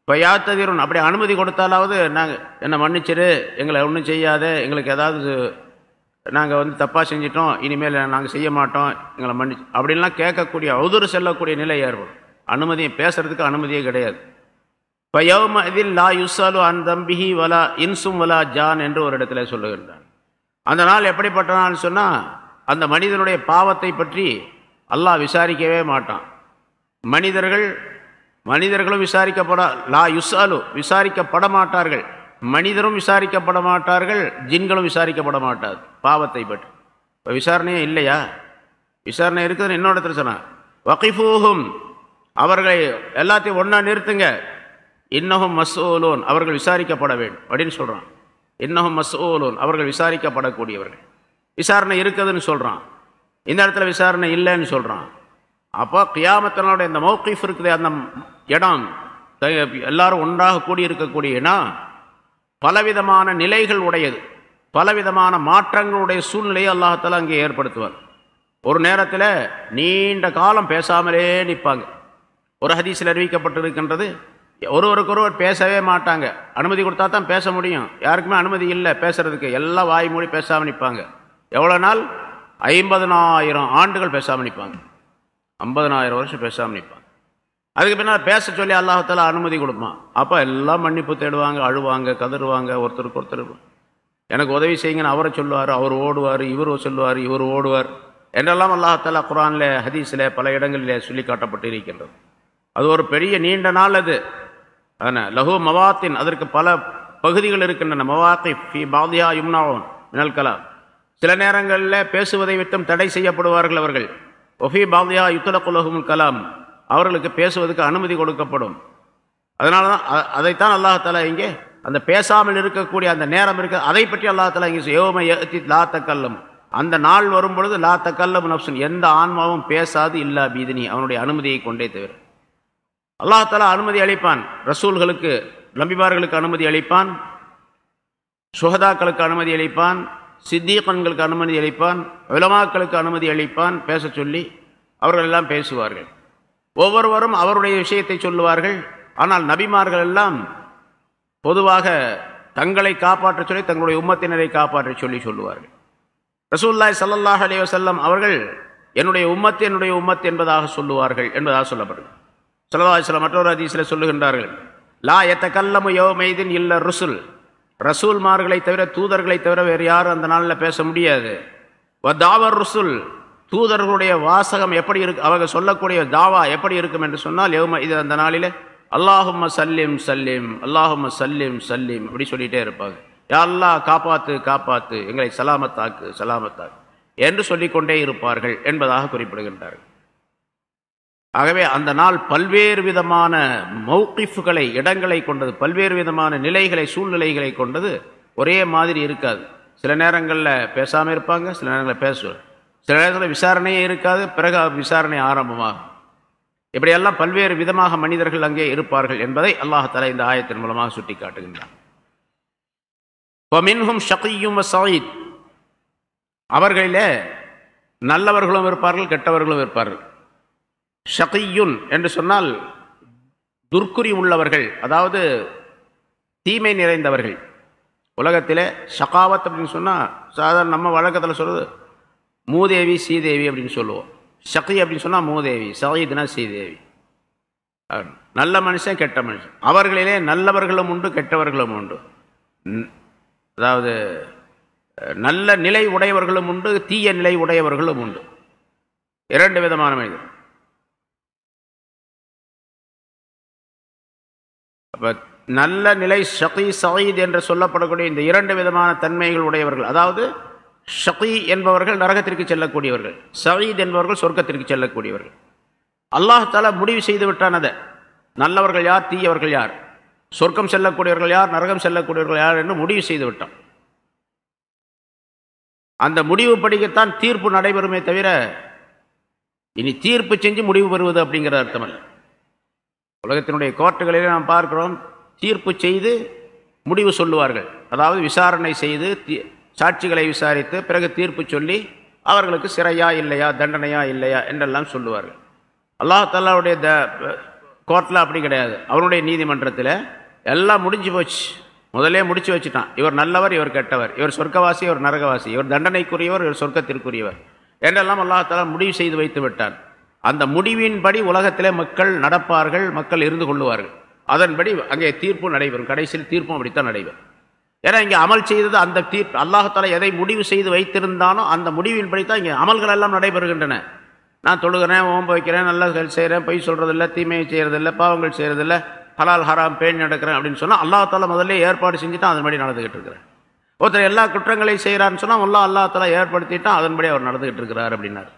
இப்போ யாத்ததிரும் அப்படி அனுமதி கொடுத்தாலாவது நாங்கள் என்னை மன்னிச்சிரு. எங்களை ஒன்றும் செய்யாத. எங்களுக்கு ஏதாவது நாங்கள் வந்து தப்பாக செஞ்சிட்டோம். இனிமேல் நாங்கள் செய்ய மாட்டோம். எங்களை மன்னிச்சு அப்படின்லாம் கேட்கக்கூடிய அவதூறு செல்லக்கூடிய நிலை ஏற்படும். அனுமதியை பேசுறதுக்கு அனுமதியே கிடையாது. இப்போ இதில் லா யுசாலு அன் தம்பிஹி வலா இன்சும் வலா ஜான் என்று ஒரு இடத்துல சொல்லுகின்றான். அந்த நாள் எப்படிப்பட்ட நாள் சொன்னால் அந்த மனிதனுடைய பாவத்தை பற்றி அல்லாஹ் விசாரிக்கவே மாட்டான். மனிதர்கள் மனிதர்களும் விசாரிக்கப்பட லா யுஸ்ஸாலு விசாரிக்கப்பட மாட்டார்கள். மனிதரும் விசாரிக்கப்பட மாட்டார்கள் ஜின்களும் விசாரிக்கப்பட மாட்டாது பாவத்தை பற்றி. இப்போ விசாரணையே இல்லையா? விசாரணை இருக்குதுன்னு இன்னொரு இடத்துல சொன்னான் வகிஃபூஹும் அவர்களை எல்லாத்தையும் ஒன்றா நிறுத்துங்க. இன்னஹும் மசோலோன் அவர்கள் விசாரிக்கப்பட வேண்டும். அப்படின்னு சொல்கிறான் இன்னஹும் மசோலோன் அவர்கள் விசாரிக்கப்படக்கூடியவர்கள். விசாரணை இருக்குதுன்னு சொல்கிறான் இந்த இடத்துல விசாரணை இல்லைன்னு சொல்கிறான் அப்போ கியாமத்தனோட இந்த மௌகிஃப் இருக்குது அந்த இடம். எல்லாரும் ஒன்றாக கூடியிருக்கக்கூடிய இடம் பலவிதமான நிலைகள் உடையது. பலவிதமான மாற்றங்களுடைய சூழ்நிலையை அல்லாஹால அங்கே ஏற்படுத்துவார். ஒரு நேரத்தில் நீண்ட காலம் பேசாமலே நிற்பாங்க. ஒரு ஹதீஸில் அறிவிக்கப்பட்டிருக்கின்றது ஒருவருக்கொருவர் பேசவே மாட்டாங்க. அனுமதி கொடுத்தா தான் பேச முடியும். யாருக்குமே அனுமதி இல்லை பேசுறதுக்கு. எல்லாம் வாய் மூடி பேசாமல் நிற்பாங்க எவ்வளோ நாள்? ஐம்பதனாயிரம் ஆண்டுகள் பேசாமல் நிற்பாங்க ஐம்பதனாயிரம் வருஷம் பேசாமல் நிற்பாங்க அதுக்கு பின்னால் பேச சொல்லி அல்லாஹால அனுமதி கொடுப்பான் அப்போ எல்லாம் மன்னிப்பு தேடுவாங்க அழுவாங்க கதறுவாங்க ஒருத்தருக்கு ஒருத்தர் எனக்கு உதவி செய்யுங்கன்னு அவரை சொல்லுவார் அவர் ஓடுவார் இவர் சொல்லுவார் இவர் ஓடுவார் என்றெல்லாம் அல்லாஹாலா குரானில் ஹதீஸில் பல இடங்களில் சொல்லி காட்டப்பட்டு இருக்கின்றது அது ஒரு பெரிய நீண்ட நாள் அது. அதனால் லஹு மவாத்தின் அதற்கு பல பகுதிகள் இருக்கின்றன. மவாத்தை ஃபி பாதியா யும்னாவும் மினல் கலாம். சில நேரங்களில் பேசுவதை விட்டும் தடை செய்யப்படுவார்கள் அவர்கள். ஒஃபி பாதியா யுத்தலகுலகுமுல் கலாம் அவர்களுக்கு பேசுவதற்கு அனுமதி கொடுக்கப்படும். அதனால தான் அதைத்தான் அல்லாஹாலா இங்கே அந்த பேசாமல் இருக்கக்கூடிய அந்த நேரம் இருக்க அதை பற்றி அல்லாஹால இங்கே யோம லா தக்கல்லம் அந்த நாள் வரும் பொழுது லா தக்கல்லம் நப்சன் எந்த ஆன்மாவும் பேசாது இல்லா பீதினி அவனுடைய அனுமதியை கொண்டே தவிர. அல்லாஹாலா அனுமதி அளிப்பான். ரசூல்களுக்கு நம்பிமார்களுக்கு அனுமதி அளிப்பான். சுகதாக்களுக்கு அனுமதி அளிப்பான். சித்தீகன்களுக்கு அனுமதி அளிப்பான். விலமாக்களுக்கு அனுமதி அளிப்பான். பேச சொல்லி அவர்கள் எல்லாம் பேசுவார்கள். ஒவ்வொருவரும் அவருடைய விஷயத்தை சொல்லுவார்கள். ஆனால் நபிமார்கள் எல்லாம் பொதுவாக தங்களை காப்பாற்ற சொல்லி தங்களுடைய உம்மத்தினரை காப்பாற்ற சொல்லி சொல்லுவார்கள். ரசூல்லாய் சல்லாஹ் அலி வசல்லம் அவர்கள் என்னுடைய உம்மத்து என்னுடைய உம்மத்து என்பதாக சொல்லுவார்கள் என்பதாக சொல்லப்படுகிறது. சல்லல்லாஹ் சில மற்றொரு அதிசில சொல்லுகின்றார்கள் லா எத்த கல்லமு யோமைதின் இல்ல ருசுல். ரசூல்மார்களை தவிர தூதர்களை தவிர வேறு யாரும் அந்த நாளில் பேச முடியாது. தாவர் ருசுல். தூதர்களுடைய வாசகம் எப்படி இருக்கு அவங்க சொல்லக்கூடிய தாவா எப்படி இருக்கும் என்று சொன்னால் எவம இது அந்த நாளில் அல்லாஹும்ம சல்லிம் சல்லிம் அல்லாஹும்ம சல்லிம் சல்லிம் அப்படி சொல்லிகிட்டே இருப்பாங்க. யா அல்லாஹ் காப்பாத்து காப்பாத்து எங்களை சலாமத்தாக்கு சலாமத்தாக்கு என்று சொல்லிக்கொண்டே இருப்பார்கள் என்பதாக குறிப்பிடுகின்றார்கள். ஆகவே அந்த நாள் பல்வேறு விதமான மௌக்கிஃப்களை இடங்களை கொண்டது பல்வேறு விதமான நிலைகளை சூழ்நிலைகளை கொண்டது ஒரே மாதிரி இருக்காது. சில நேரங்களில் பேசாமல் இருப்பாங்க சில நேரங்களில் பேசுவார் சில நேரத்தில் விசாரணையே இருக்காது பிறகு விசாரணை ஆரம்பமாகும். இப்படியெல்லாம் பல்வேறு விதமாக மனிதர்கள் அங்கே இருப்பார்கள் என்பதை அல்லாஹால இந்த ஆயத்தின் மூலமாக சுட்டி காட்டுகின்றான் ஷகியும் சயீத் அவர்களிலே நல்லவர்களும் இருப்பார்கள் கெட்டவர்களும் இருப்பார்கள். ஷகியுன் என்று சொன்னால் துர்க்குறி உள்ளவர்கள் அதாவது தீமை நிறைந்தவர்கள். உலகத்திலே ஷகாவத் அப்படின்னு சொன்னால் சாதாரண நம்ம வழக்கத்தில் சொல்கிறது மூதேவி சீதேவி அப்படின்னு சொல்லுவோம். ஷகி அப்படின்னு சொன்னால் மூதேவி சயீதுனா சீதேவி. நல்ல மனுஷன் கெட்ட மனுஷன். அவர்களிலே நல்லவர்களும் உண்டு கெட்டவர்களும் உண்டு. அதாவது நல்ல நிலை உடையவர்களும் உண்டு தீய நிலை உடையவர்களும் உண்டு. இரண்டு விதமான மனிதர் அப்போ நல்ல நிலை ஷகி சயீத் என்று சொல்லப்படக்கூடிய இந்த இரண்டு விதமான தன்மைகள் உடையவர்கள். அதாவது ஷகி என்பவர்கள் நரகத்திற்கு செல்லக்கூடியவர்கள். சயீத் என்பவர்கள் சொர்க்கத்திற்கு செல்லக்கூடியவர்கள். அல்லாஹால முடிவு செய்து விட்டான் அதை. நல்லவர்கள் யார் தீயவர்கள் யார்? சொர்க்கம் செல்லக்கூடியவர்கள் யார் நரகம் செல்லக்கூடியவர்கள் யார் என்று முடிவு செய்து விட்டான். அந்த முடிவு படிக்கத்தான் தீர்ப்பு நடைபெறுமே தவிர இனி தீர்ப்பு செஞ்சு முடிவு பெறுவது அப்படிங்கிற அர்த்தம் இல்லை உலகத்தினுடைய கோர்ட்டுகளிலே நாம் பார்க்கிறோம் தீர்ப்பு செய்து முடிவு சொல்லுவார்கள். அதாவது விசாரணை செய்து சாட்சிகளை விசாரித்து பிறகு தீர்ப்பு சொல்லி அவர்களுக்கு சிறையா இல்லையா தண்டனையா இல்லையா என்றெல்லாம் சொல்லுவார்கள். அல்லாஹாலாவுடைய த கோர்ட்டில் அப்படி கிடையாது. அவருடைய நீதிமன்றத்தில் எல்லாம் முடிஞ்சு போச்சு. முதலே முடிச்சு வச்சுட்டான். இவர் நல்லவர் இவர் கெட்டவர். இவர் சொர்க்கவாசி இவர் நரகவாசி. இவர் தண்டனைக்குரியவர் இவர் சொர்க்கத்திற்குரியவர். என்றெல்லாம் அல்லாஹாலா முடிவு செய்து வைத்து விட்டான். அந்த முடிவின்படி உலகத்திலே மக்கள் நடப்பார்கள் மக்கள் இருந்து கொள்ளுவார்கள். அதன்படி அங்கே தீர்ப்பு நடைபெறும். கடைசியில் தீர்ப்பும் அப்படித்தான் நடைபெறும். ஏன்னா இங்கே அமல் செய்தது அந்த தீர்ப்பு. அல்லாஹால எதை முடிவு செய்து வைத்திருந்தானோ அந்த முடிவின்படி தான் இங்கே அமல்கள் எல்லாம் நடைபெறுகின்றன. நான் தொழுகிறேன் ஓம்ப வைக்கிறேன் நல்லா செய்கிறேன் பொய் சொல்கிறதில்ல தீமையை செய்கிறதில்ல பாவங்கள் செய்கிறதில்ல ஹலால் ஹராம் பேண் நடக்கிறேன் அப்படின்னு சொன்னால் அல்லாஹால முதல்ல ஏற்பாடு செஞ்சுட்டான் அதன்படி நடந்துகிட்டு இருக்கிறேன் ஒருத்தர் எல்லா குற்றங்களையும் செய்கிறான்னு சொன்னால் அல்லா அல்லாஹால ஏற்படுத்திட்டான் அதன்படி அவர் நடந்துகிட்டு இருக்கிறார் அப்படின்னார்.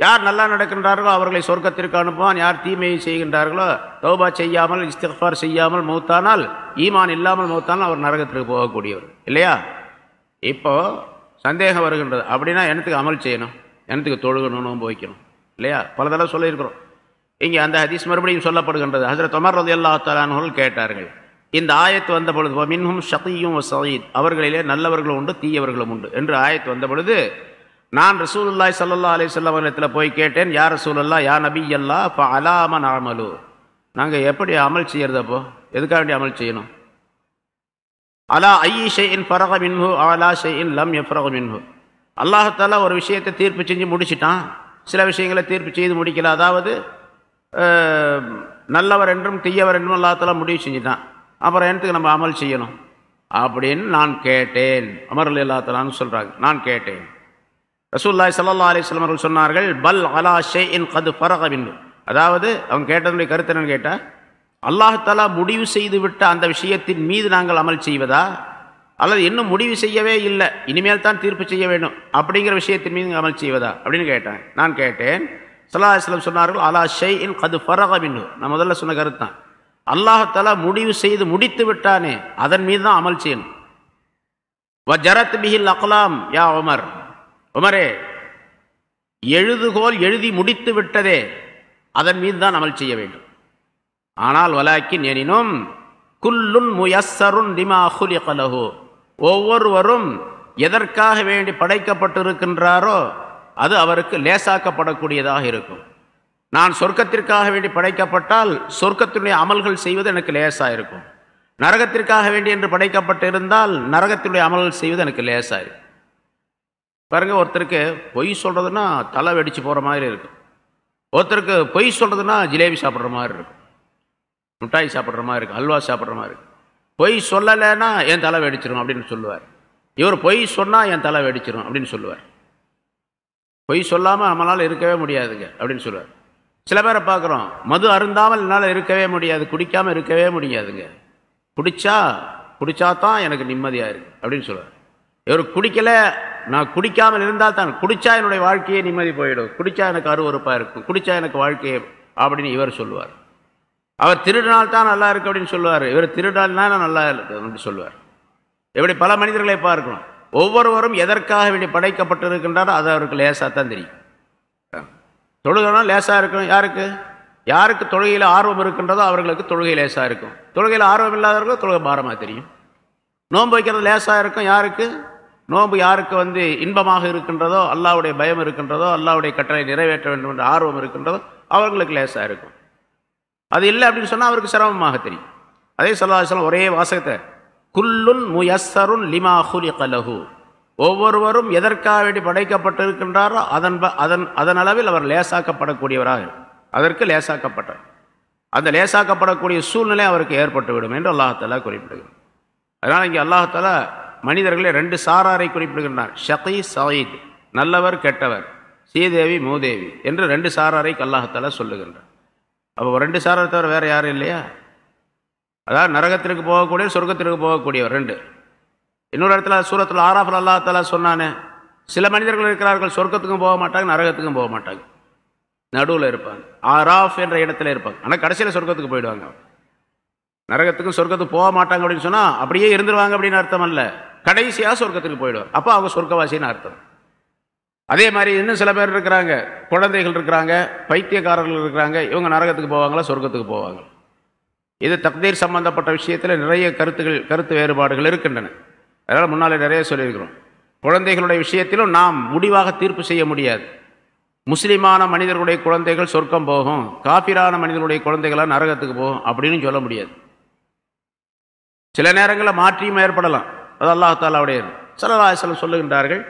யார் நல்லா நடக்கின்றார்களோ அவர்களை சொர்க்கத்திற்கு அனுப்புவான். யார் தீமையை செய்கின்றார்களோ தௌபா செய்யாமல் இஸ்திஃபார் செய்யாமல் மூத்தானால் ஈமான் இல்லாமல் மூத்தானால் அவர் நரகத்திற்கு போகக்கூடியவர். இல்லையா? இப்போ சந்தேகம் வருகின்றது. அப்படின்னா எனத்துக்கு அமல் செய்யணும்? எனத்துக்கு தொழுகணும் போய்க்கணும் இல்லையா? பல தடவை சொல்லியிருக்கிறோம். இங்கே அந்த ஹதீஸ் மறுபடியும் சொல்லப்படுகின்றது. ஹசரத் தொமர்றது ரதி அல்லா தலான்கள் கேட்டார்கள். இந்த ஆயத்து வந்த பொழுது மின்ஹும் ஷகியும் சயீத் அவர்களிலே நல்லவர்களும் உண்டு தீயவர்களும் உண்டு என்று ஆயத்து வந்த பொழுது நான் ரசூலுல்லாய் சல்லா அலி சொல்லத்தில் போய் கேட்டேன் யார் ரசூலல்லா யா நபி அல்லா இப்போ அலாமன் அமலு. நாங்கள் எப்படி அமல் செய்யறது அப்போ? எதுக்காக வேண்டிய அமல் செய்யணும்? அலா ஐ ஷெயின் பரக மின்ஹு அலா ஷெயின் லம் எஃப்ரக மின்ஹு. அல்லாஹால ஒரு விஷயத்தை தீர்ப்பு செஞ்சு முடிச்சிட்டான். சில விஷயங்களை தீர்ப்பு செய்து முடிக்கல. அதாவது நல்லவர் என்றும் தீயவர் என்றும் அல்லாஹால முடிவு செஞ்சுட்டான். அப்புறம் எனக்கு நம்ம அமல் செய்யணும்? அப்படின்னு நான் கேட்டேன். அமர் அல்லாத்தலான்னு சொல்கிறாங்க நான் கேட்டேன். ரசூல்லாய் சல்லா அலிஸ்லாம் அவர்கள் சொன்னார்கள் பல் அலா ஷே இன் கது பரகவின் அதாவது அவங்க கேட்டதுடைய கருத்து என்னன்னு கேட்டால் அல்லாஹாலா முடிவு செய்து விட்ட அந்த விஷயத்தின் மீது நாங்கள் அமல் செய்வதா? அல்லது இன்னும் முடிவு செய்யவே இல்லை இனிமேல் தான் தீர்ப்பு செய்ய வேண்டும் அப்படிங்கிற விஷயத்தின் மீது அமல் செய்வதா? அப்படின்னு கேட்டேன். நான் கேட்டேன் சல்லா அலிஸ்லாம் சொன்னார்கள் அலா ஷே இன் கது பரகவின் நான் முதல்ல சொன்ன கருத்து தான். அல்லாஹாலா முடிவு செய்து முடித்து விட்டானே அதன் மீது தான் அமல் செய்யணும். ஜரத் பிஹில் அக்லாம் யா உமர். உமரே எழுதுகோல் எழுதி முடித்து விட்டதே அதன் மீது தான் அமல் செய்ய வேண்டும். ஆனால் வலாக்கின் எனினும் குல்லுன் முயஸ்ஸருன் டிமா கலஹு ஒவ்வொருவரும் எதற்காக வேண்டி படைக்கப்பட்டிருக்கின்றாரோ அது அவருக்கு லேசாக்கப்படக்கூடியதாக இருக்கும். நான் சொர்க்கத்திற்காக வேண்டி படைக்கப்பட்டால் சொர்க்கத்தினுடைய அமல்கள் செய்வது எனக்கு லேசாக இருக்கும். நரகத்திற்காக வேண்டி என்று படைக்கப்பட்டிருந்தால் நரகத்தினுடைய அமல்கள் செய்வது எனக்கு லேசாக இருக்கும். பாருங்க ஒருத்தருக்கு பொய் சொல்கிறதுனா தலை வெடிச்சு போகிற மாதிரி இருக்கும். ஒருத்தருக்கு பொய் சொல்கிறதுனா ஜிலேபி சாப்பிட்ற மாதிரி இருக்கும். மிட்டாய் சாப்பிட்ற மாதிரி இருக்கும் அல்வா சாப்பிட்ற மாதிரி இருக்கும். பொய் சொல்லலைன்னா என் தலை வெடிச்சிரும் அப்படின்னு சொல்லுவார். இவர் பொய் சொன்னால் என் தலை வெடிச்சிரும் அப்படின்னு சொல்லுவார். பொய் சொல்லாமல் நம்மளால் இருக்கவே முடியாதுங்க அப்படின்னு சொல்லுவார். சில பேரை பார்க்குறோம் மது அருந்தாமல் என்னால் இருக்கவே முடியாது குடிக்காமல் இருக்கவே முடியாதுங்க. பிடிச்சா பிடிச்சா தான் எனக்கு நிம்மதியாக இருக்குது அப்படின்னு சொல்லுவார். இவர் குடிக்கலை நான் குடிக்காமல் இருந்தால் தான் குடிச்சா என்னுடைய வாழ்க்கையே நிம்மதி போயிடும். குடிச்சா எனக்கு அருவறுப்பாக இருக்கும். குடிச்சா எனக்கு வாழ்க்கையே அப்படின்னு இவர் சொல்லுவார். அவர் திருடினால் தான் நல்லா இருக்கு அப்படின்னு சொல்லுவார். இவர் திருடால்னா நல்லா இருக்கு அப்படின்னு சொல்லுவார். இப்படி பல மனிதர்களை பார்க்கணும் ஒவ்வொருவரும் எதற்காக வேண்டி படைக்கப்பட்டிருக்கின்றாரோ அது அவருக்கு லேசாக தான் தெரியும். தொழுகைனா லேசாக இருக்கும். யாருக்கு? யாருக்கு தொழுகையில் ஆர்வம் இருக்கின்றதோ அவர்களுக்கு தொழுகை லேசாக இருக்கும். தொழுகையில் ஆர்வம் இல்லாதவர்களுக்கு தொழுகை பாரமாக தெரியும். நோன்பு வைக்கிறது லேசாக இருக்கும். யாருக்கு? நோன்பு யாருக்கு வந்து இன்பமாக இருக்கின்றதோ அல்லாவுடைய பயம் இருக்கின்றதோ அல்லாவுடைய கட்டளை நிறைவேற்ற வேண்டும் என்ற ஆர்வம் இருக்கின்றதோ அவர்களுக்கு லேசாக இருக்கும். அது இல்லை அப்படின்னு சொன்னால் அவருக்கு சிரமமாக தெரியும். அதே சொல்லாசலம் ஒரே வாசகத்தை குல்லுன் முயஸ்ஸருன் லிமா ஹுலி கலஹு ஒவ்வொருவரும் எதற்காக வேண்டி படைக்கப்பட்டிருக்கின்றாரோ அதன் அதன் அதன் அளவில் அவர் லேசாக்கப்படக்கூடியவராக அதற்கு லேசாக்கப்பட்டார். அந்த லேசாக்கப்படக்கூடிய சூழ்நிலை அவருக்கு ஏற்பட்டுவிடும் என்று அல்லாஹாலா குறிப்பிடுகிறார் அதனால் இங்கே அல்லாஹாலா மனிதர்களை ரெண்டு சாராரை குறிப்பிடுகின்றார். ஷகை சயீத் நல்லவர் கெட்டவர். ஸ்ரீதேவி மூதேவி என்று ரெண்டு சாராரை அல்லாஹாலா சொல்லுகின்றார். அப்போ ரெண்டு சாராரை தவிர வேறு யாரும் இல்லையா? அதாவது நரகத்திற்கு போகக்கூடிய சொர்க்கத்திற்கு போகக்கூடியவர் ரெண்டு. இன்னொரு இடத்துல சூரத்தில் ஆராஃபில் அல்லா சொன்னானே சில மனிதர்கள் இருக்கிறார்கள் சொர்க்கத்துக்கும் போக மாட்டாங்க நரகத்துக்கும் போக மாட்டாங்க. நடுவில் இருப்பாங்க. ஆராஃப் என்ற இடத்துல இருப்பாங்க. ஆனால் கடைசியில் சொர்க்கத்துக்கு போயிடுவாங்க. நரகத்துக்கும் சொர்க்கத்துக்கு போக மாட்டாங்க அப்படின்னு சொன்னால் அப்படியே இருந்துருவாங்க அப்படின்னு அர்த்தம் அல்ல. கடைசியாக சொர்க்கத்துக்கு போயிடுவார். அப்போ அவங்க சொர்க்கவாசின்னு அர்த்தம். அதே மாதிரி இன்னும் சில பேர் இருக்கிறாங்க. குழந்தைகள் இருக்கிறாங்க பைத்தியக்காரர்கள் இருக்கிறாங்க. இவங்க நரகத்துக்கு போவாங்களா சொர்க்கத்துக்கு போவாங்க. இது தக்தீர் சம்பந்தப்பட்ட விஷயத்தில் நிறைய கருத்துகள் கருத்து வேறுபாடுகள் இருக்கின்றன. அதனால் முன்னாலே நிறைய சொல்லியிருக்கிறோம். குழந்தைகளுடைய விஷயத்திலும் நாம் முடிவாக தீர்ப்பு செய்ய முடியாது. முஸ்லீமான மனிதர்களுடைய குழந்தைகள் சொர்க்கம் போகும். காபிரான மனிதர்களுடைய குழந்தைகளாக நரகத்துக்கு போகும். அப்படின்னு சொல்ல முடியாது. சில நேரங்களில் மாற்றியும் ஏற்படலாம். அது அல்லாஹாலாவுடைய சலராசலம் சொல்லுகின்றார்கள்.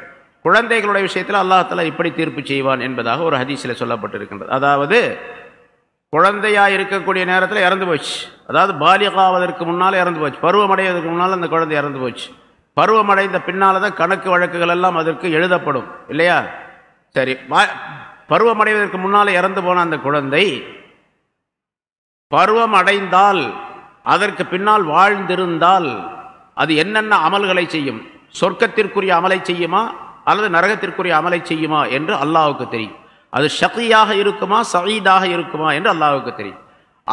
குழந்தைகளுடைய விஷயத்தில் அல்லாஹாலா இப்படி தீர்ப்பு செய்வான் என்பதாக ஒரு ஹதீஸில் சொல்லப்பட்டிருக்கின்றது. அதாவது குழந்தையாக இருக்கக்கூடிய நேரத்தில் இறந்து போச்சு. அதாவது பாலியகாவதற்கு முன்னால் இறந்து போச்சு. பருவமடைவதற்கு முன்னால் அந்த குழந்தை இறந்து போச்சு. பருவமடைந்த பின்னால் தான் கணக்கு வழக்குகள் எல்லாம் அதற்கு எழுதப்படும். இல்லையா? சரி பருவமடைவதற்கு முன்னால் இறந்து போன அந்த குழந்தை பருவம் அடைந்தால் அதற்கு பின்னால் வாழ்ந்திருந்தால் அது என்னென்ன அமல்களை செய்யும்? சொர்க்கத்திற்குரிய அமலை செய்யுமா? அல்லது நரகத்திற்குரிய அமலை செய்யுமா என்று அல்லாவுக்கு தெரியும். அது ஷகியாக இருக்குமா? சயீதாக இருக்குமா என்று அல்லாவுக்கு தெரியும்.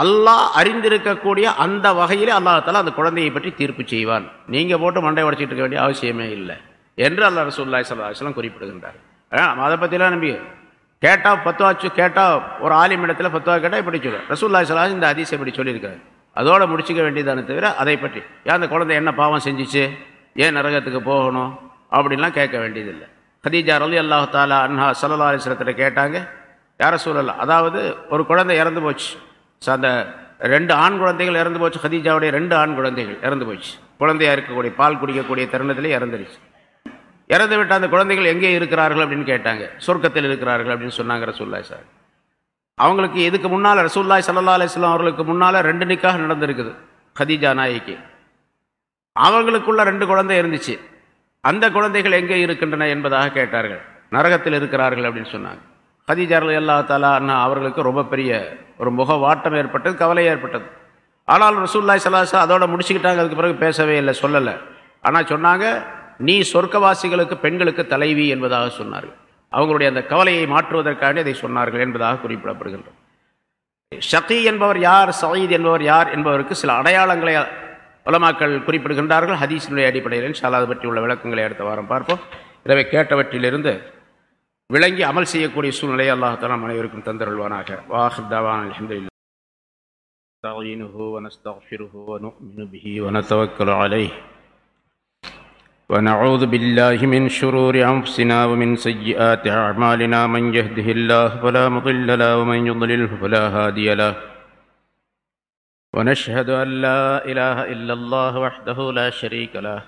அல்லாஹ் அறிந்திருக்கக்கூடிய அந்த வகையிலே அல்லாஹால அந்த குழந்தையை பற்றி தீர்ப்பு செய்வான். நீங்கள் போட்டு மண்டை உடச்சிட்டு இருக்க வேண்டிய அவசியமே இல்லை என்று அல்லா ரசூல்லாய் சல்லாஹலாம் குறிப்பிடுகின்றார். அதை பற்றிலாம் நம்பி கேட்டால் பத்துவாச்சு கேட்டால் ஒரு ஆலிமிடத்தில் பத்துவா கேட்டால் இப்படி சொல்லுவார். ரசூல்லாய் சலாஹ் இந்த அதிசயம் இப்படி சொல்லியிருக்காரு. அதோடு முடிச்சுக்க வேண்டியதானே தவிர அதை பற்றி. ஏன் அந்த குழந்தை என்ன பாவம் செஞ்சிச்சு? ஏன் நரகத்துக்கு போகணும்? அப்படின்லாம் கேட்க வேண்டியதில்லை. ஹதீஜா ரலி அல்லாஹ் தாலா அன்ஹா சல்லா அலிஸ்லத்தில் கேட்டாங்க யார சூழலாம் அதாவது ஒரு குழந்தை இறந்து போச்சு. அந்த ரெண்டு ஆண் குழந்தைகள் இறந்து போச்சு ஹதீஜாவுடைய ரெண்டு ஆண் குழந்தைகள் இறந்து போச்சு. குழந்தையாக இருக்கக்கூடிய பால் குடிக்கக்கூடிய தருணத்திலே இறந்துருச்சு. இறந்து விட்ட அந்த குழந்தைகள் எங்கே இருக்கிறார்கள் அப்படின்னு கேட்டாங்க. சொர்க்கத்தில் இருக்கிறார்கள் அப்படின்னு சொன்னாங்கிற ரசூல்லாய் சார் அவங்களுக்கு இதுக்கு முன்னால் ரசூல்லாய் சல்லா அலிஸ்லாம் அவர்களுக்கு முன்னால் ரெண்டு நிக்காக நடந்திருக்குது. ஹதீஜா நாய்க்கு அவங்களுக்குள்ள ரெண்டு குழந்தை இருந்துச்சு. அந்த குழந்தைகள் எங்கே இருக்கின்றன என்பதாக கேட்டார்கள். நரகத்தில் இருக்கிறார்கள் அப்படின்னு சொன்னாங்க. ஹதீஜார் அல்லா தாலா அண்ணா அவர்களுக்கு ரொம்ப பெரிய ஒரு முக வாட்டம் ஏற்பட்டது கவலை ஏற்பட்டது. ஆனால் ரசூல்லாய் சலாசா அதோட முடிச்சுக்கிட்டாங்க அதுக்கு பிறகு பேசவே இல்லை சொல்லலை. ஆனால் சொன்னாங்க நீ சொர்க்கவாசிகளுக்கு பெண்களுக்கு தலைவி என்பதாக சொன்னார்கள். அவங்களுடைய அந்த கவலையை மாற்றுவதற்காக இதை சொன்னார்கள் என்பதாக குறிப்பிடப்படுகின்றோம் ஷகி என்பவர் யார் சயீத் என்பவர் யார் என்பவருக்கு சில அடையாளங்களை உலமாக்கள் குறிப்பிடுகின்றார்கள் ஹதீஸினுடைய அடிப்படையில் ஷாலாது பற்றி உள்ள விளக்கங்களை அடுத்த வாரம் பார்ப்போம் எனவே கேட்டவற்றிலிருந்து விளங்கி அமல் செய்யக்கூடிய சூழ்நிலையை அல்லாஹால அனைவருக்கும் தந்தருள்வானாக வாஹர் தவான் அலமதுல்லா نستعينه ونستغفره ونؤمن به ونتوكل عليه ونعوذ بالله من شرور أنفسنا ومن سيئات أعمالنا من يهده الله فلا مضل له ومن يضلله فلا هادي له. ونشهد أن لا إله إلا الله وحده لا شريك له.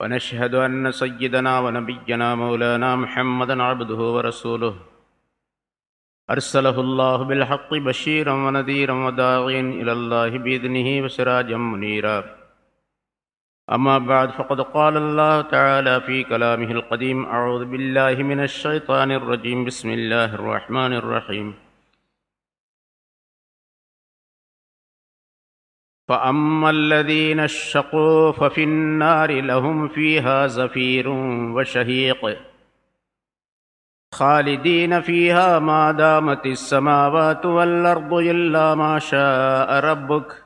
ونشهد أن سيدنا ونبينا مولانا محمدا عبده ورسوله. أرسله الله بالحق بشيرا ونذيرا وداعيا إلى الله بإذنه وسراجا منيرا. أما بعد فقد قال الله تعالى في كلامه القديم أعوذ بالله من الشيطان الرجيم. بسم الله الرحمن الرحيم. فأما الذين اشقوا ففي النار لهم فيها زفير وشهيق. خالدين فيها ما دامت السماوات والأرض إلا ما شاء ربك.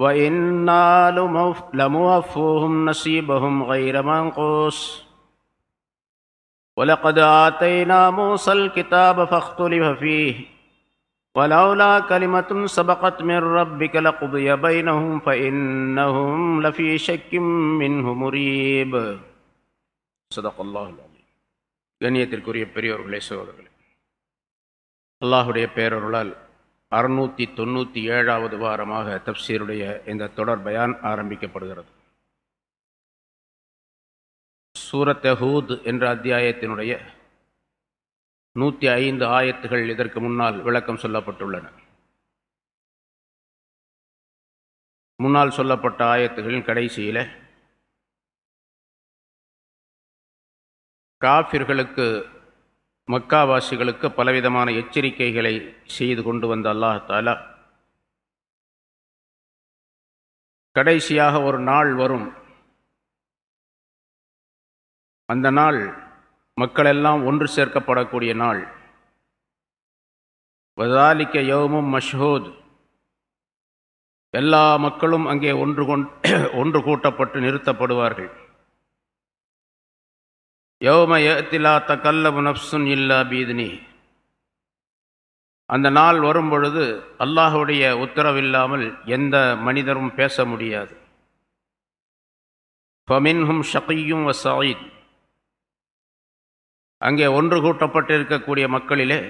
وإنا لموفوهم نصيبهم غير منقوص ولقد آتينا موسى الكتاب فاختلف فيه ولولا كلمة سبقت من ربك لقضي بينهم فإنهم لفي شك منه مريب صدق الله العظيم கண்ணியத்திற்குரிய பெரியோர்களே சகோதரர்களே அல்லாஹுடைய பேரருளால் அறுநூற்றி தொண்ணூற்றி ஏழாவது வாரமாக தப்சீருடைய இந்த தொடர் பயான் ஆரம்பிக்கப்படுகிறது. சூரத் ஹூத் என்ற அத்தியாயத்தினுடைய நூற்றி ஐந்து ஆயத்துகள் இதற்கு முன்னால் விளக்கம் சொல்லப்பட்டுள்ளன. முன்னால் சொல்லப்பட்ட ஆயத்துகளின் கடைசியில் காஃபிர்களுக்கு மக்காவாசிகளுக்கு பலவிதமான எச்சரிக்கைகளை செய்து கொண்டு வந்த அல்லாஹாலா கடைசியாக ஒரு நாள் வரும். அந்த நாள் மக்களெல்லாம் ஒன்று சேர்க்கப்படக்கூடிய நாள். வதாலிக்க யோமும் மஷ்ஹூத். எல்லா மக்களும் அங்கே ஒன்று கொண்டு ஒன்று கூட்டப்பட்டு நிறுத்தப்படுவார்கள். யோம ஏத்திலா தக்கல்லபு நப்சுன் இல்லா பீதினி. அந்த நாள் வரும் பொழுது அல்லாஹுடைய உத்தரவில்லாமல் எந்த மனிதரும் பேச முடியாது. ஃபமின்ஹும் ஷகியும் வ சயீத் அங்கே ஒன்று கூட்டப்பட்டிருக்கக்கூடிய மக்களிலே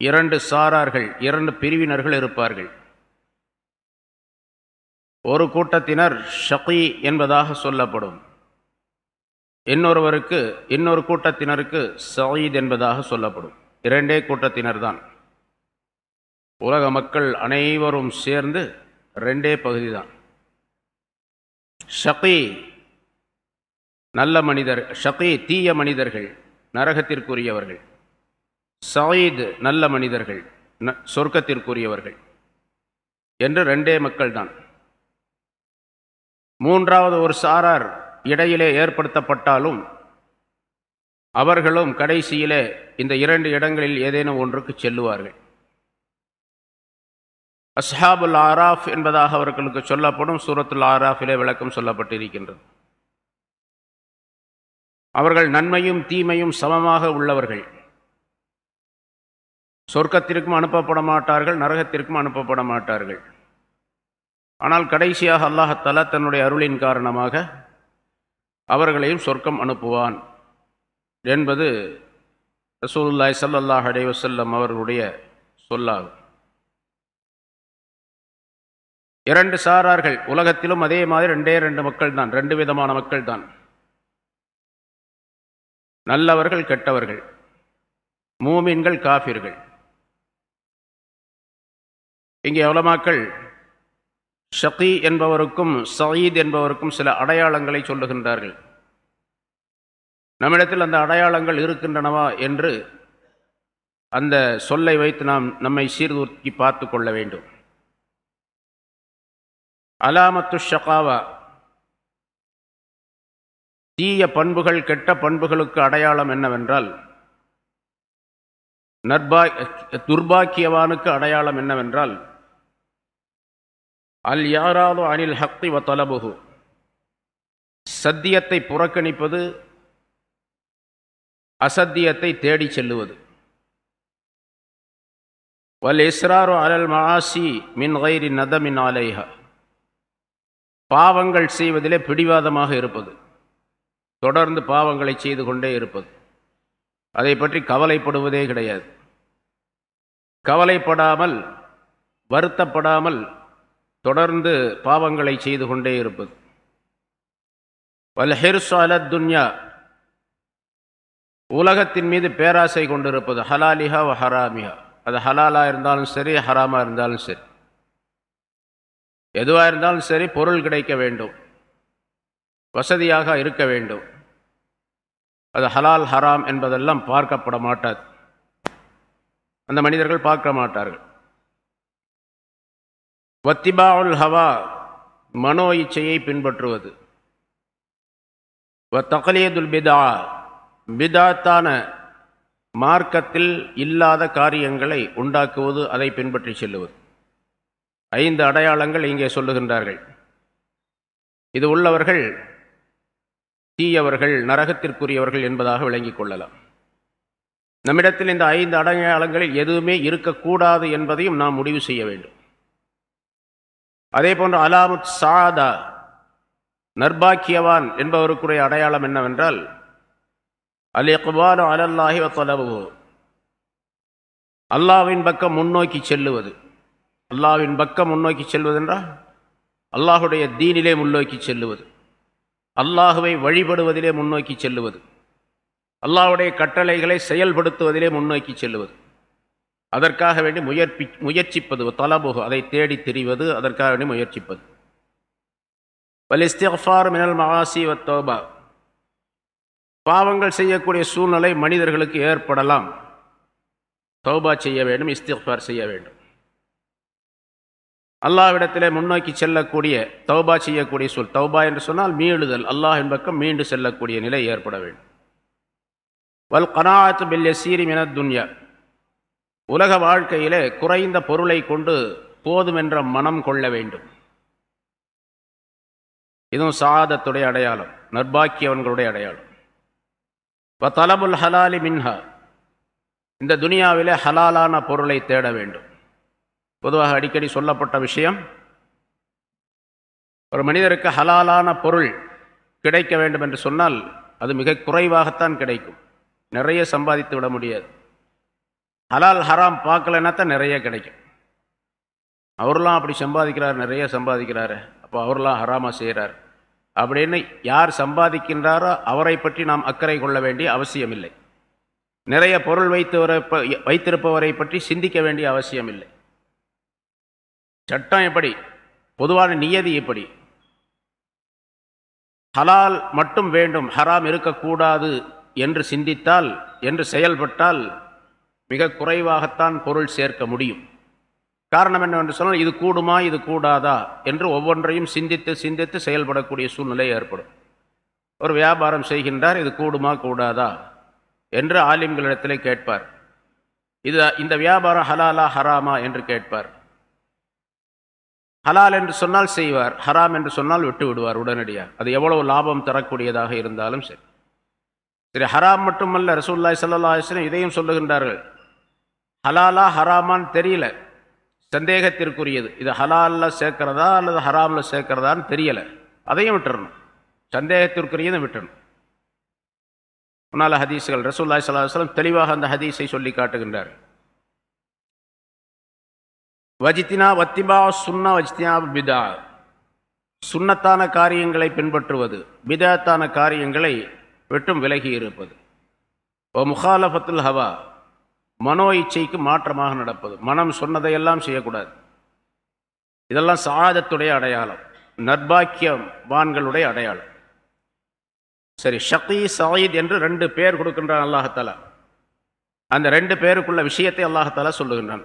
இரண்டு சாரார்கள் இரண்டு பிரிவினர்கள் இருப்பார்கள். ஒரு கூட்டத்தினர் ஷகி என்பதாக சொல்லப்படும். இன்னொருவருக்கு இன்னொரு கூட்டத்தினருக்கு சயீத் என்பதாக சொல்லப்படும். இரண்டே கூட்டத்தினர் தான் உலக மக்கள் அனைவரும் சேர்ந்து ரெண்டே பகுதி தான் ஷகி நல்ல மனிதர் ஷகி தீய மனிதர்கள் நரகத்திற்குரியவர்கள். சயீத் நல்ல மனிதர்கள் சொர்க்கத்திற்குரியவர்கள் என்று ரெண்டே மக்கள் தான் மூன்றாவது ஒரு சாரார் இடையிலே ஏற்படுத்தப்பட்டாலும் அவர்களும் கடைசியிலே இந்த இரண்டு இடங்களில் ஏதேனும் ஒன்றுக்கு செல்லுவார்கள். அஸ்ஹாபுல் ஆராஃப் என்பதாக அவர்களுக்கு சொல்லப்படும் சூரத்துல் ஆராஃபிலே விளக்கம் சொல்லப்பட்டிருக்கின்றது. அவர்கள் நன்மையும் தீமையும் சமமாக உள்ளவர்கள். சொர்க்கத்திற்கும் அனுப்பப்பட மாட்டார்கள் நரகத்திற்கும் அனுப்பப்பட மாட்டார்கள். ஆனால் கடைசியாக அல்லாஹத்தலா தன்னுடைய அருளின் காரணமாக அவர்களையும் சொர்க்கம் அனுப்புவான் என்பது ரசூலுல்லாய் சல்லாஹ் அடைவசல்லம் அவர்களுடைய சொல்லாகும். இரண்டு சாரார்கள் உலகத்திலும் அதே மாதிரி ரெண்டே ரெண்டு மக்கள் தான் ரெண்டு விதமான மக்கள் தான் நல்லவர்கள் கெட்டவர்கள். மூமின்கள் காஃபிர்கள். இங்கே உலமாக்கள் ஷகி என்பவருக்கும் சயீத் என்பவருக்கும் சில அடையாளங்களை சொல்லுகின்றார்கள். நம்மிடத்தில் அந்த அடையாளங்கள் இருக்கின்றனவா என்று அந்த சொல்லை வைத்து நாம் நம்மை சீர்தூக்கி பார்த்து கொள்ள வேண்டும். அலாமத்து ஷகாவா. தீய பண்புகள் கெட்ட பண்புகளுக்கு அடையாளம் என்னவென்றால் நற்பா துர்பாக்கியவானுக்கு அடையாளம் என்னவென்றால் அல் யாராலோ அனில் ஹக்தி வ தலபுகு சத்தியத்தை புறக்கணிப்பது அசத்தியத்தை தேடி செல்லுவது. வல் இஸ்ராரோ அலல் மாசி மின் கைரி நதமின் ஆலைஹா பாவங்கள் செய்வதிலே பிடிவாதமாக இருப்பது. தொடர்ந்து பாவங்களை செய்து கொண்டே இருப்பது. அதை பற்றி கவலைப்படுவதே கிடையாது. கவலைப்படாமல் வருத்தப்படாமல் தொடர்ந்து பாவங்களை செய்து கொண்டே இருப்பது. வல் ஹிர்ஸ் அலத் துன்யா. உலகத்தின் மீது பேராசை கொண்டிருப்பது ஹலாலிஹா வ ஹராமிஹா. அது ஹலாலாக இருந்தாலும் சரி ஹராமாக இருந்தாலும் சரி. எதுவாக இருந்தாலும் சரி பொருள் கிடைக்க வேண்டும். வசதியாக இருக்க வேண்டும். அது ஹலால் ஹராம் என்பதெல்லாம் பார்க்கப்பட மாட்டாது. அந்த மனிதர்கள் பார்க்க மாட்டார்கள். வத்திபாவுல் ஹவா மனோ இச்சையை பின்பற்றுவது. வ தகலியதுல் பிதா பிதாத்தான மார்க்கத்தில் இல்லாத காரியங்களை உண்டாக்குவது அதை பின்பற்றி செல்லுவது. ஐந்து அடையாளங்கள் இங்கே சொல்லுகின்றார்கள். இது உள்ளவர்கள் தீயவர்கள் நரகத்திற்குரியவர்கள் என்பதாக விளங்கிக் கொள்ளலாம். நம்மிடத்தில் இந்த ஐந்து அடையாளங்களில் எதுவுமே இருக்கக்கூடாது என்பதையும் நாம் முடிவு செய்ய வேண்டும். அதே போன்று அலாமுத் சாதா நர்பாக்கியவான் என்பவருக்குரிய அடையாளம் என்னவென்றால் அல் இக்பாலு அலல்லாஹி வத்தலவு அல்லாவின் பக்கம் முன்னோக்கி செல்லுவது. அல்லாவின் பக்கம் முன்னோக்கி செல்வதென்றால் அல்லாஹுடைய தீனிலே முன்னோக்கி செல்லுவது. அல்லாஹுவை வழிபடுவதிலே முன்னோக்கி செல்லுவது. அல்லாஹுடைய கட்டளைகளை செயல்படுத்துவதிலே முன்னோக்கி செல்லுவது. அதற்காக வேண்டி முயற்பி முயற்சிப்பது தலபுகு அதை தேடி திரிவது அதற்காக வேண்டி முயற்சிப்பது. வல் மினல் மகாசி வத்தோபா பாவங்கள் செய்யக்கூடிய சூழ்நிலை மனிதர்களுக்கு ஏற்படலாம். தௌபா செய்ய வேண்டும் இஸ்திஃபார் செய்ய வேண்டும். அல்லாவிடத்திலே முன்னோக்கி செல்லக்கூடிய தௌபா செய்யக்கூடிய சொல் தௌபா என்று சொன்னால் மீளுதல் அல்லாஹின் பக்கம் மீண்டு செல்லக்கூடிய நிலை ஏற்பட வேண்டும். வல் கனாத்து பில்ய சீரி மின துன்யா. உலக வாழ்க்கையிலே குறைந்த பொருளை கொண்டு போதுமென்ற மனம் கொள்ள வேண்டும். இதுவும் சாதத்துடைய அடையாளம் நர்பாக்கியவன்களுடைய அடையாளம். இப்போ தலபுல் ஹலாலி மின்ஹா. இந்த துனியாவிலே ஹலாலான பொருளை தேட வேண்டும். பொதுவாக அடிக்கடி சொல்லப்பட்ட விஷயம் ஒரு மனிதருக்கு ஹலாலான பொருள் கிடைக்க வேண்டும் என்று சொன்னால் அது மிக குறைவாகத்தான் கிடைக்கும். நிறைய சம்பாதித்து விட முடியாது. ஹலால் ஹராம் பார்க்கலன்னா தான் நிறைய கிடைக்கும். அவர்லாம் அப்படி சம்பாதிக்கிறார் நிறைய சம்பாதிக்கிறாரு. அப்போ அவர்லாம் ஹராமாக செய்கிறார். அப்படின்னு யார் சம்பாதிக்கின்றாரோ அவரை பற்றி நாம் அக்கறை கொள்ள வேண்டிய அவசியம் இல்லை நிறைய பொருள் வைத்தவரை வைத்திருப்பவரை பற்றி சிந்திக்க வேண்டிய அவசியம் இல்லை சட்டம் எப்படி? பொதுவான நியதி எப்படி? ஹலால் மட்டும் வேண்டும் ஹராம் இருக்கக்கூடாது என்று சிந்தித்தால் என்று செயல்பட்டால் மிக குறைவாகத்தான் பொருள் சேர்க்க முடியும். காரணம் என்னவென்று சொன்னால் இது கூடுமா இது கூடாதா என்று ஒவ்வொன்றையும் சிந்தித்து சிந்தித்து செயல்படக்கூடிய சூழ்நிலை ஏற்படும். ஒரு வியாபாரம் செய்கின்றார் இது கூடுமா கூடாதா என்று ஆலிம்களிடத்திலே கேட்பார். இது இந்த வியாபாரம் ஹலாலா ஹராமா என்று கேட்பார். ஹலால் என்று சொன்னால் செய்வார் ஹராம் என்று சொன்னால் விட்டு விடுவார் உடனடியாக. அது எவ்வளவு லாபம் தரக்கூடியதாக இருந்தாலும் சரி. சரி ஹராம் மட்டுமல்ல ரசூல்லாய் சல்லா இதையும் சொல்லுகின்றார்கள். ஹலாலா ஹராமான்னு தெரியல. சந்தேகத்திற்குரியது. இது ஹலாலில் சேர்க்கிறதா அல்லது ஹராமில் சேர்க்கிறதான்னு தெரியலை. அதையும் விட்டுறணும். சந்தேகத்திற்குரியதை விட்டுறணும். முன்னால் ஹதீஸுகள் ரசூல்லாய் சலாஹலம் தெளிவாக அந்த ஹதீஸை சொல்லி காட்டுகின்றார். வஜித்தினா வத்திபா சுன்னா வஜித்தினா பிதா. சுண்ணத்தான காரியங்களை பின்பற்றுவது பிதாத்தான காரியங்களை விட்டும் விலகி இருப்பது. ஓ முகாலஃபத்துல் ஹவா. மனோ இச்சைக்கு மாற்றமாக நடப்பது. மனம் சொன்னதையெல்லாம் செய்யக்கூடாது. இதெல்லாம் சாதத்துடைய அடையாளம். நர்பாக்கியவான்களுடைய அடையாளம். சரி ஷகி சாயித் என்று ரெண்டு பேர் கொடுக்கின்றான் அல்லாஹாலா அந்த ரெண்டு பேருக்குள்ள விஷயத்தை அல்லாஹாலா சொல்லுகின்றான்.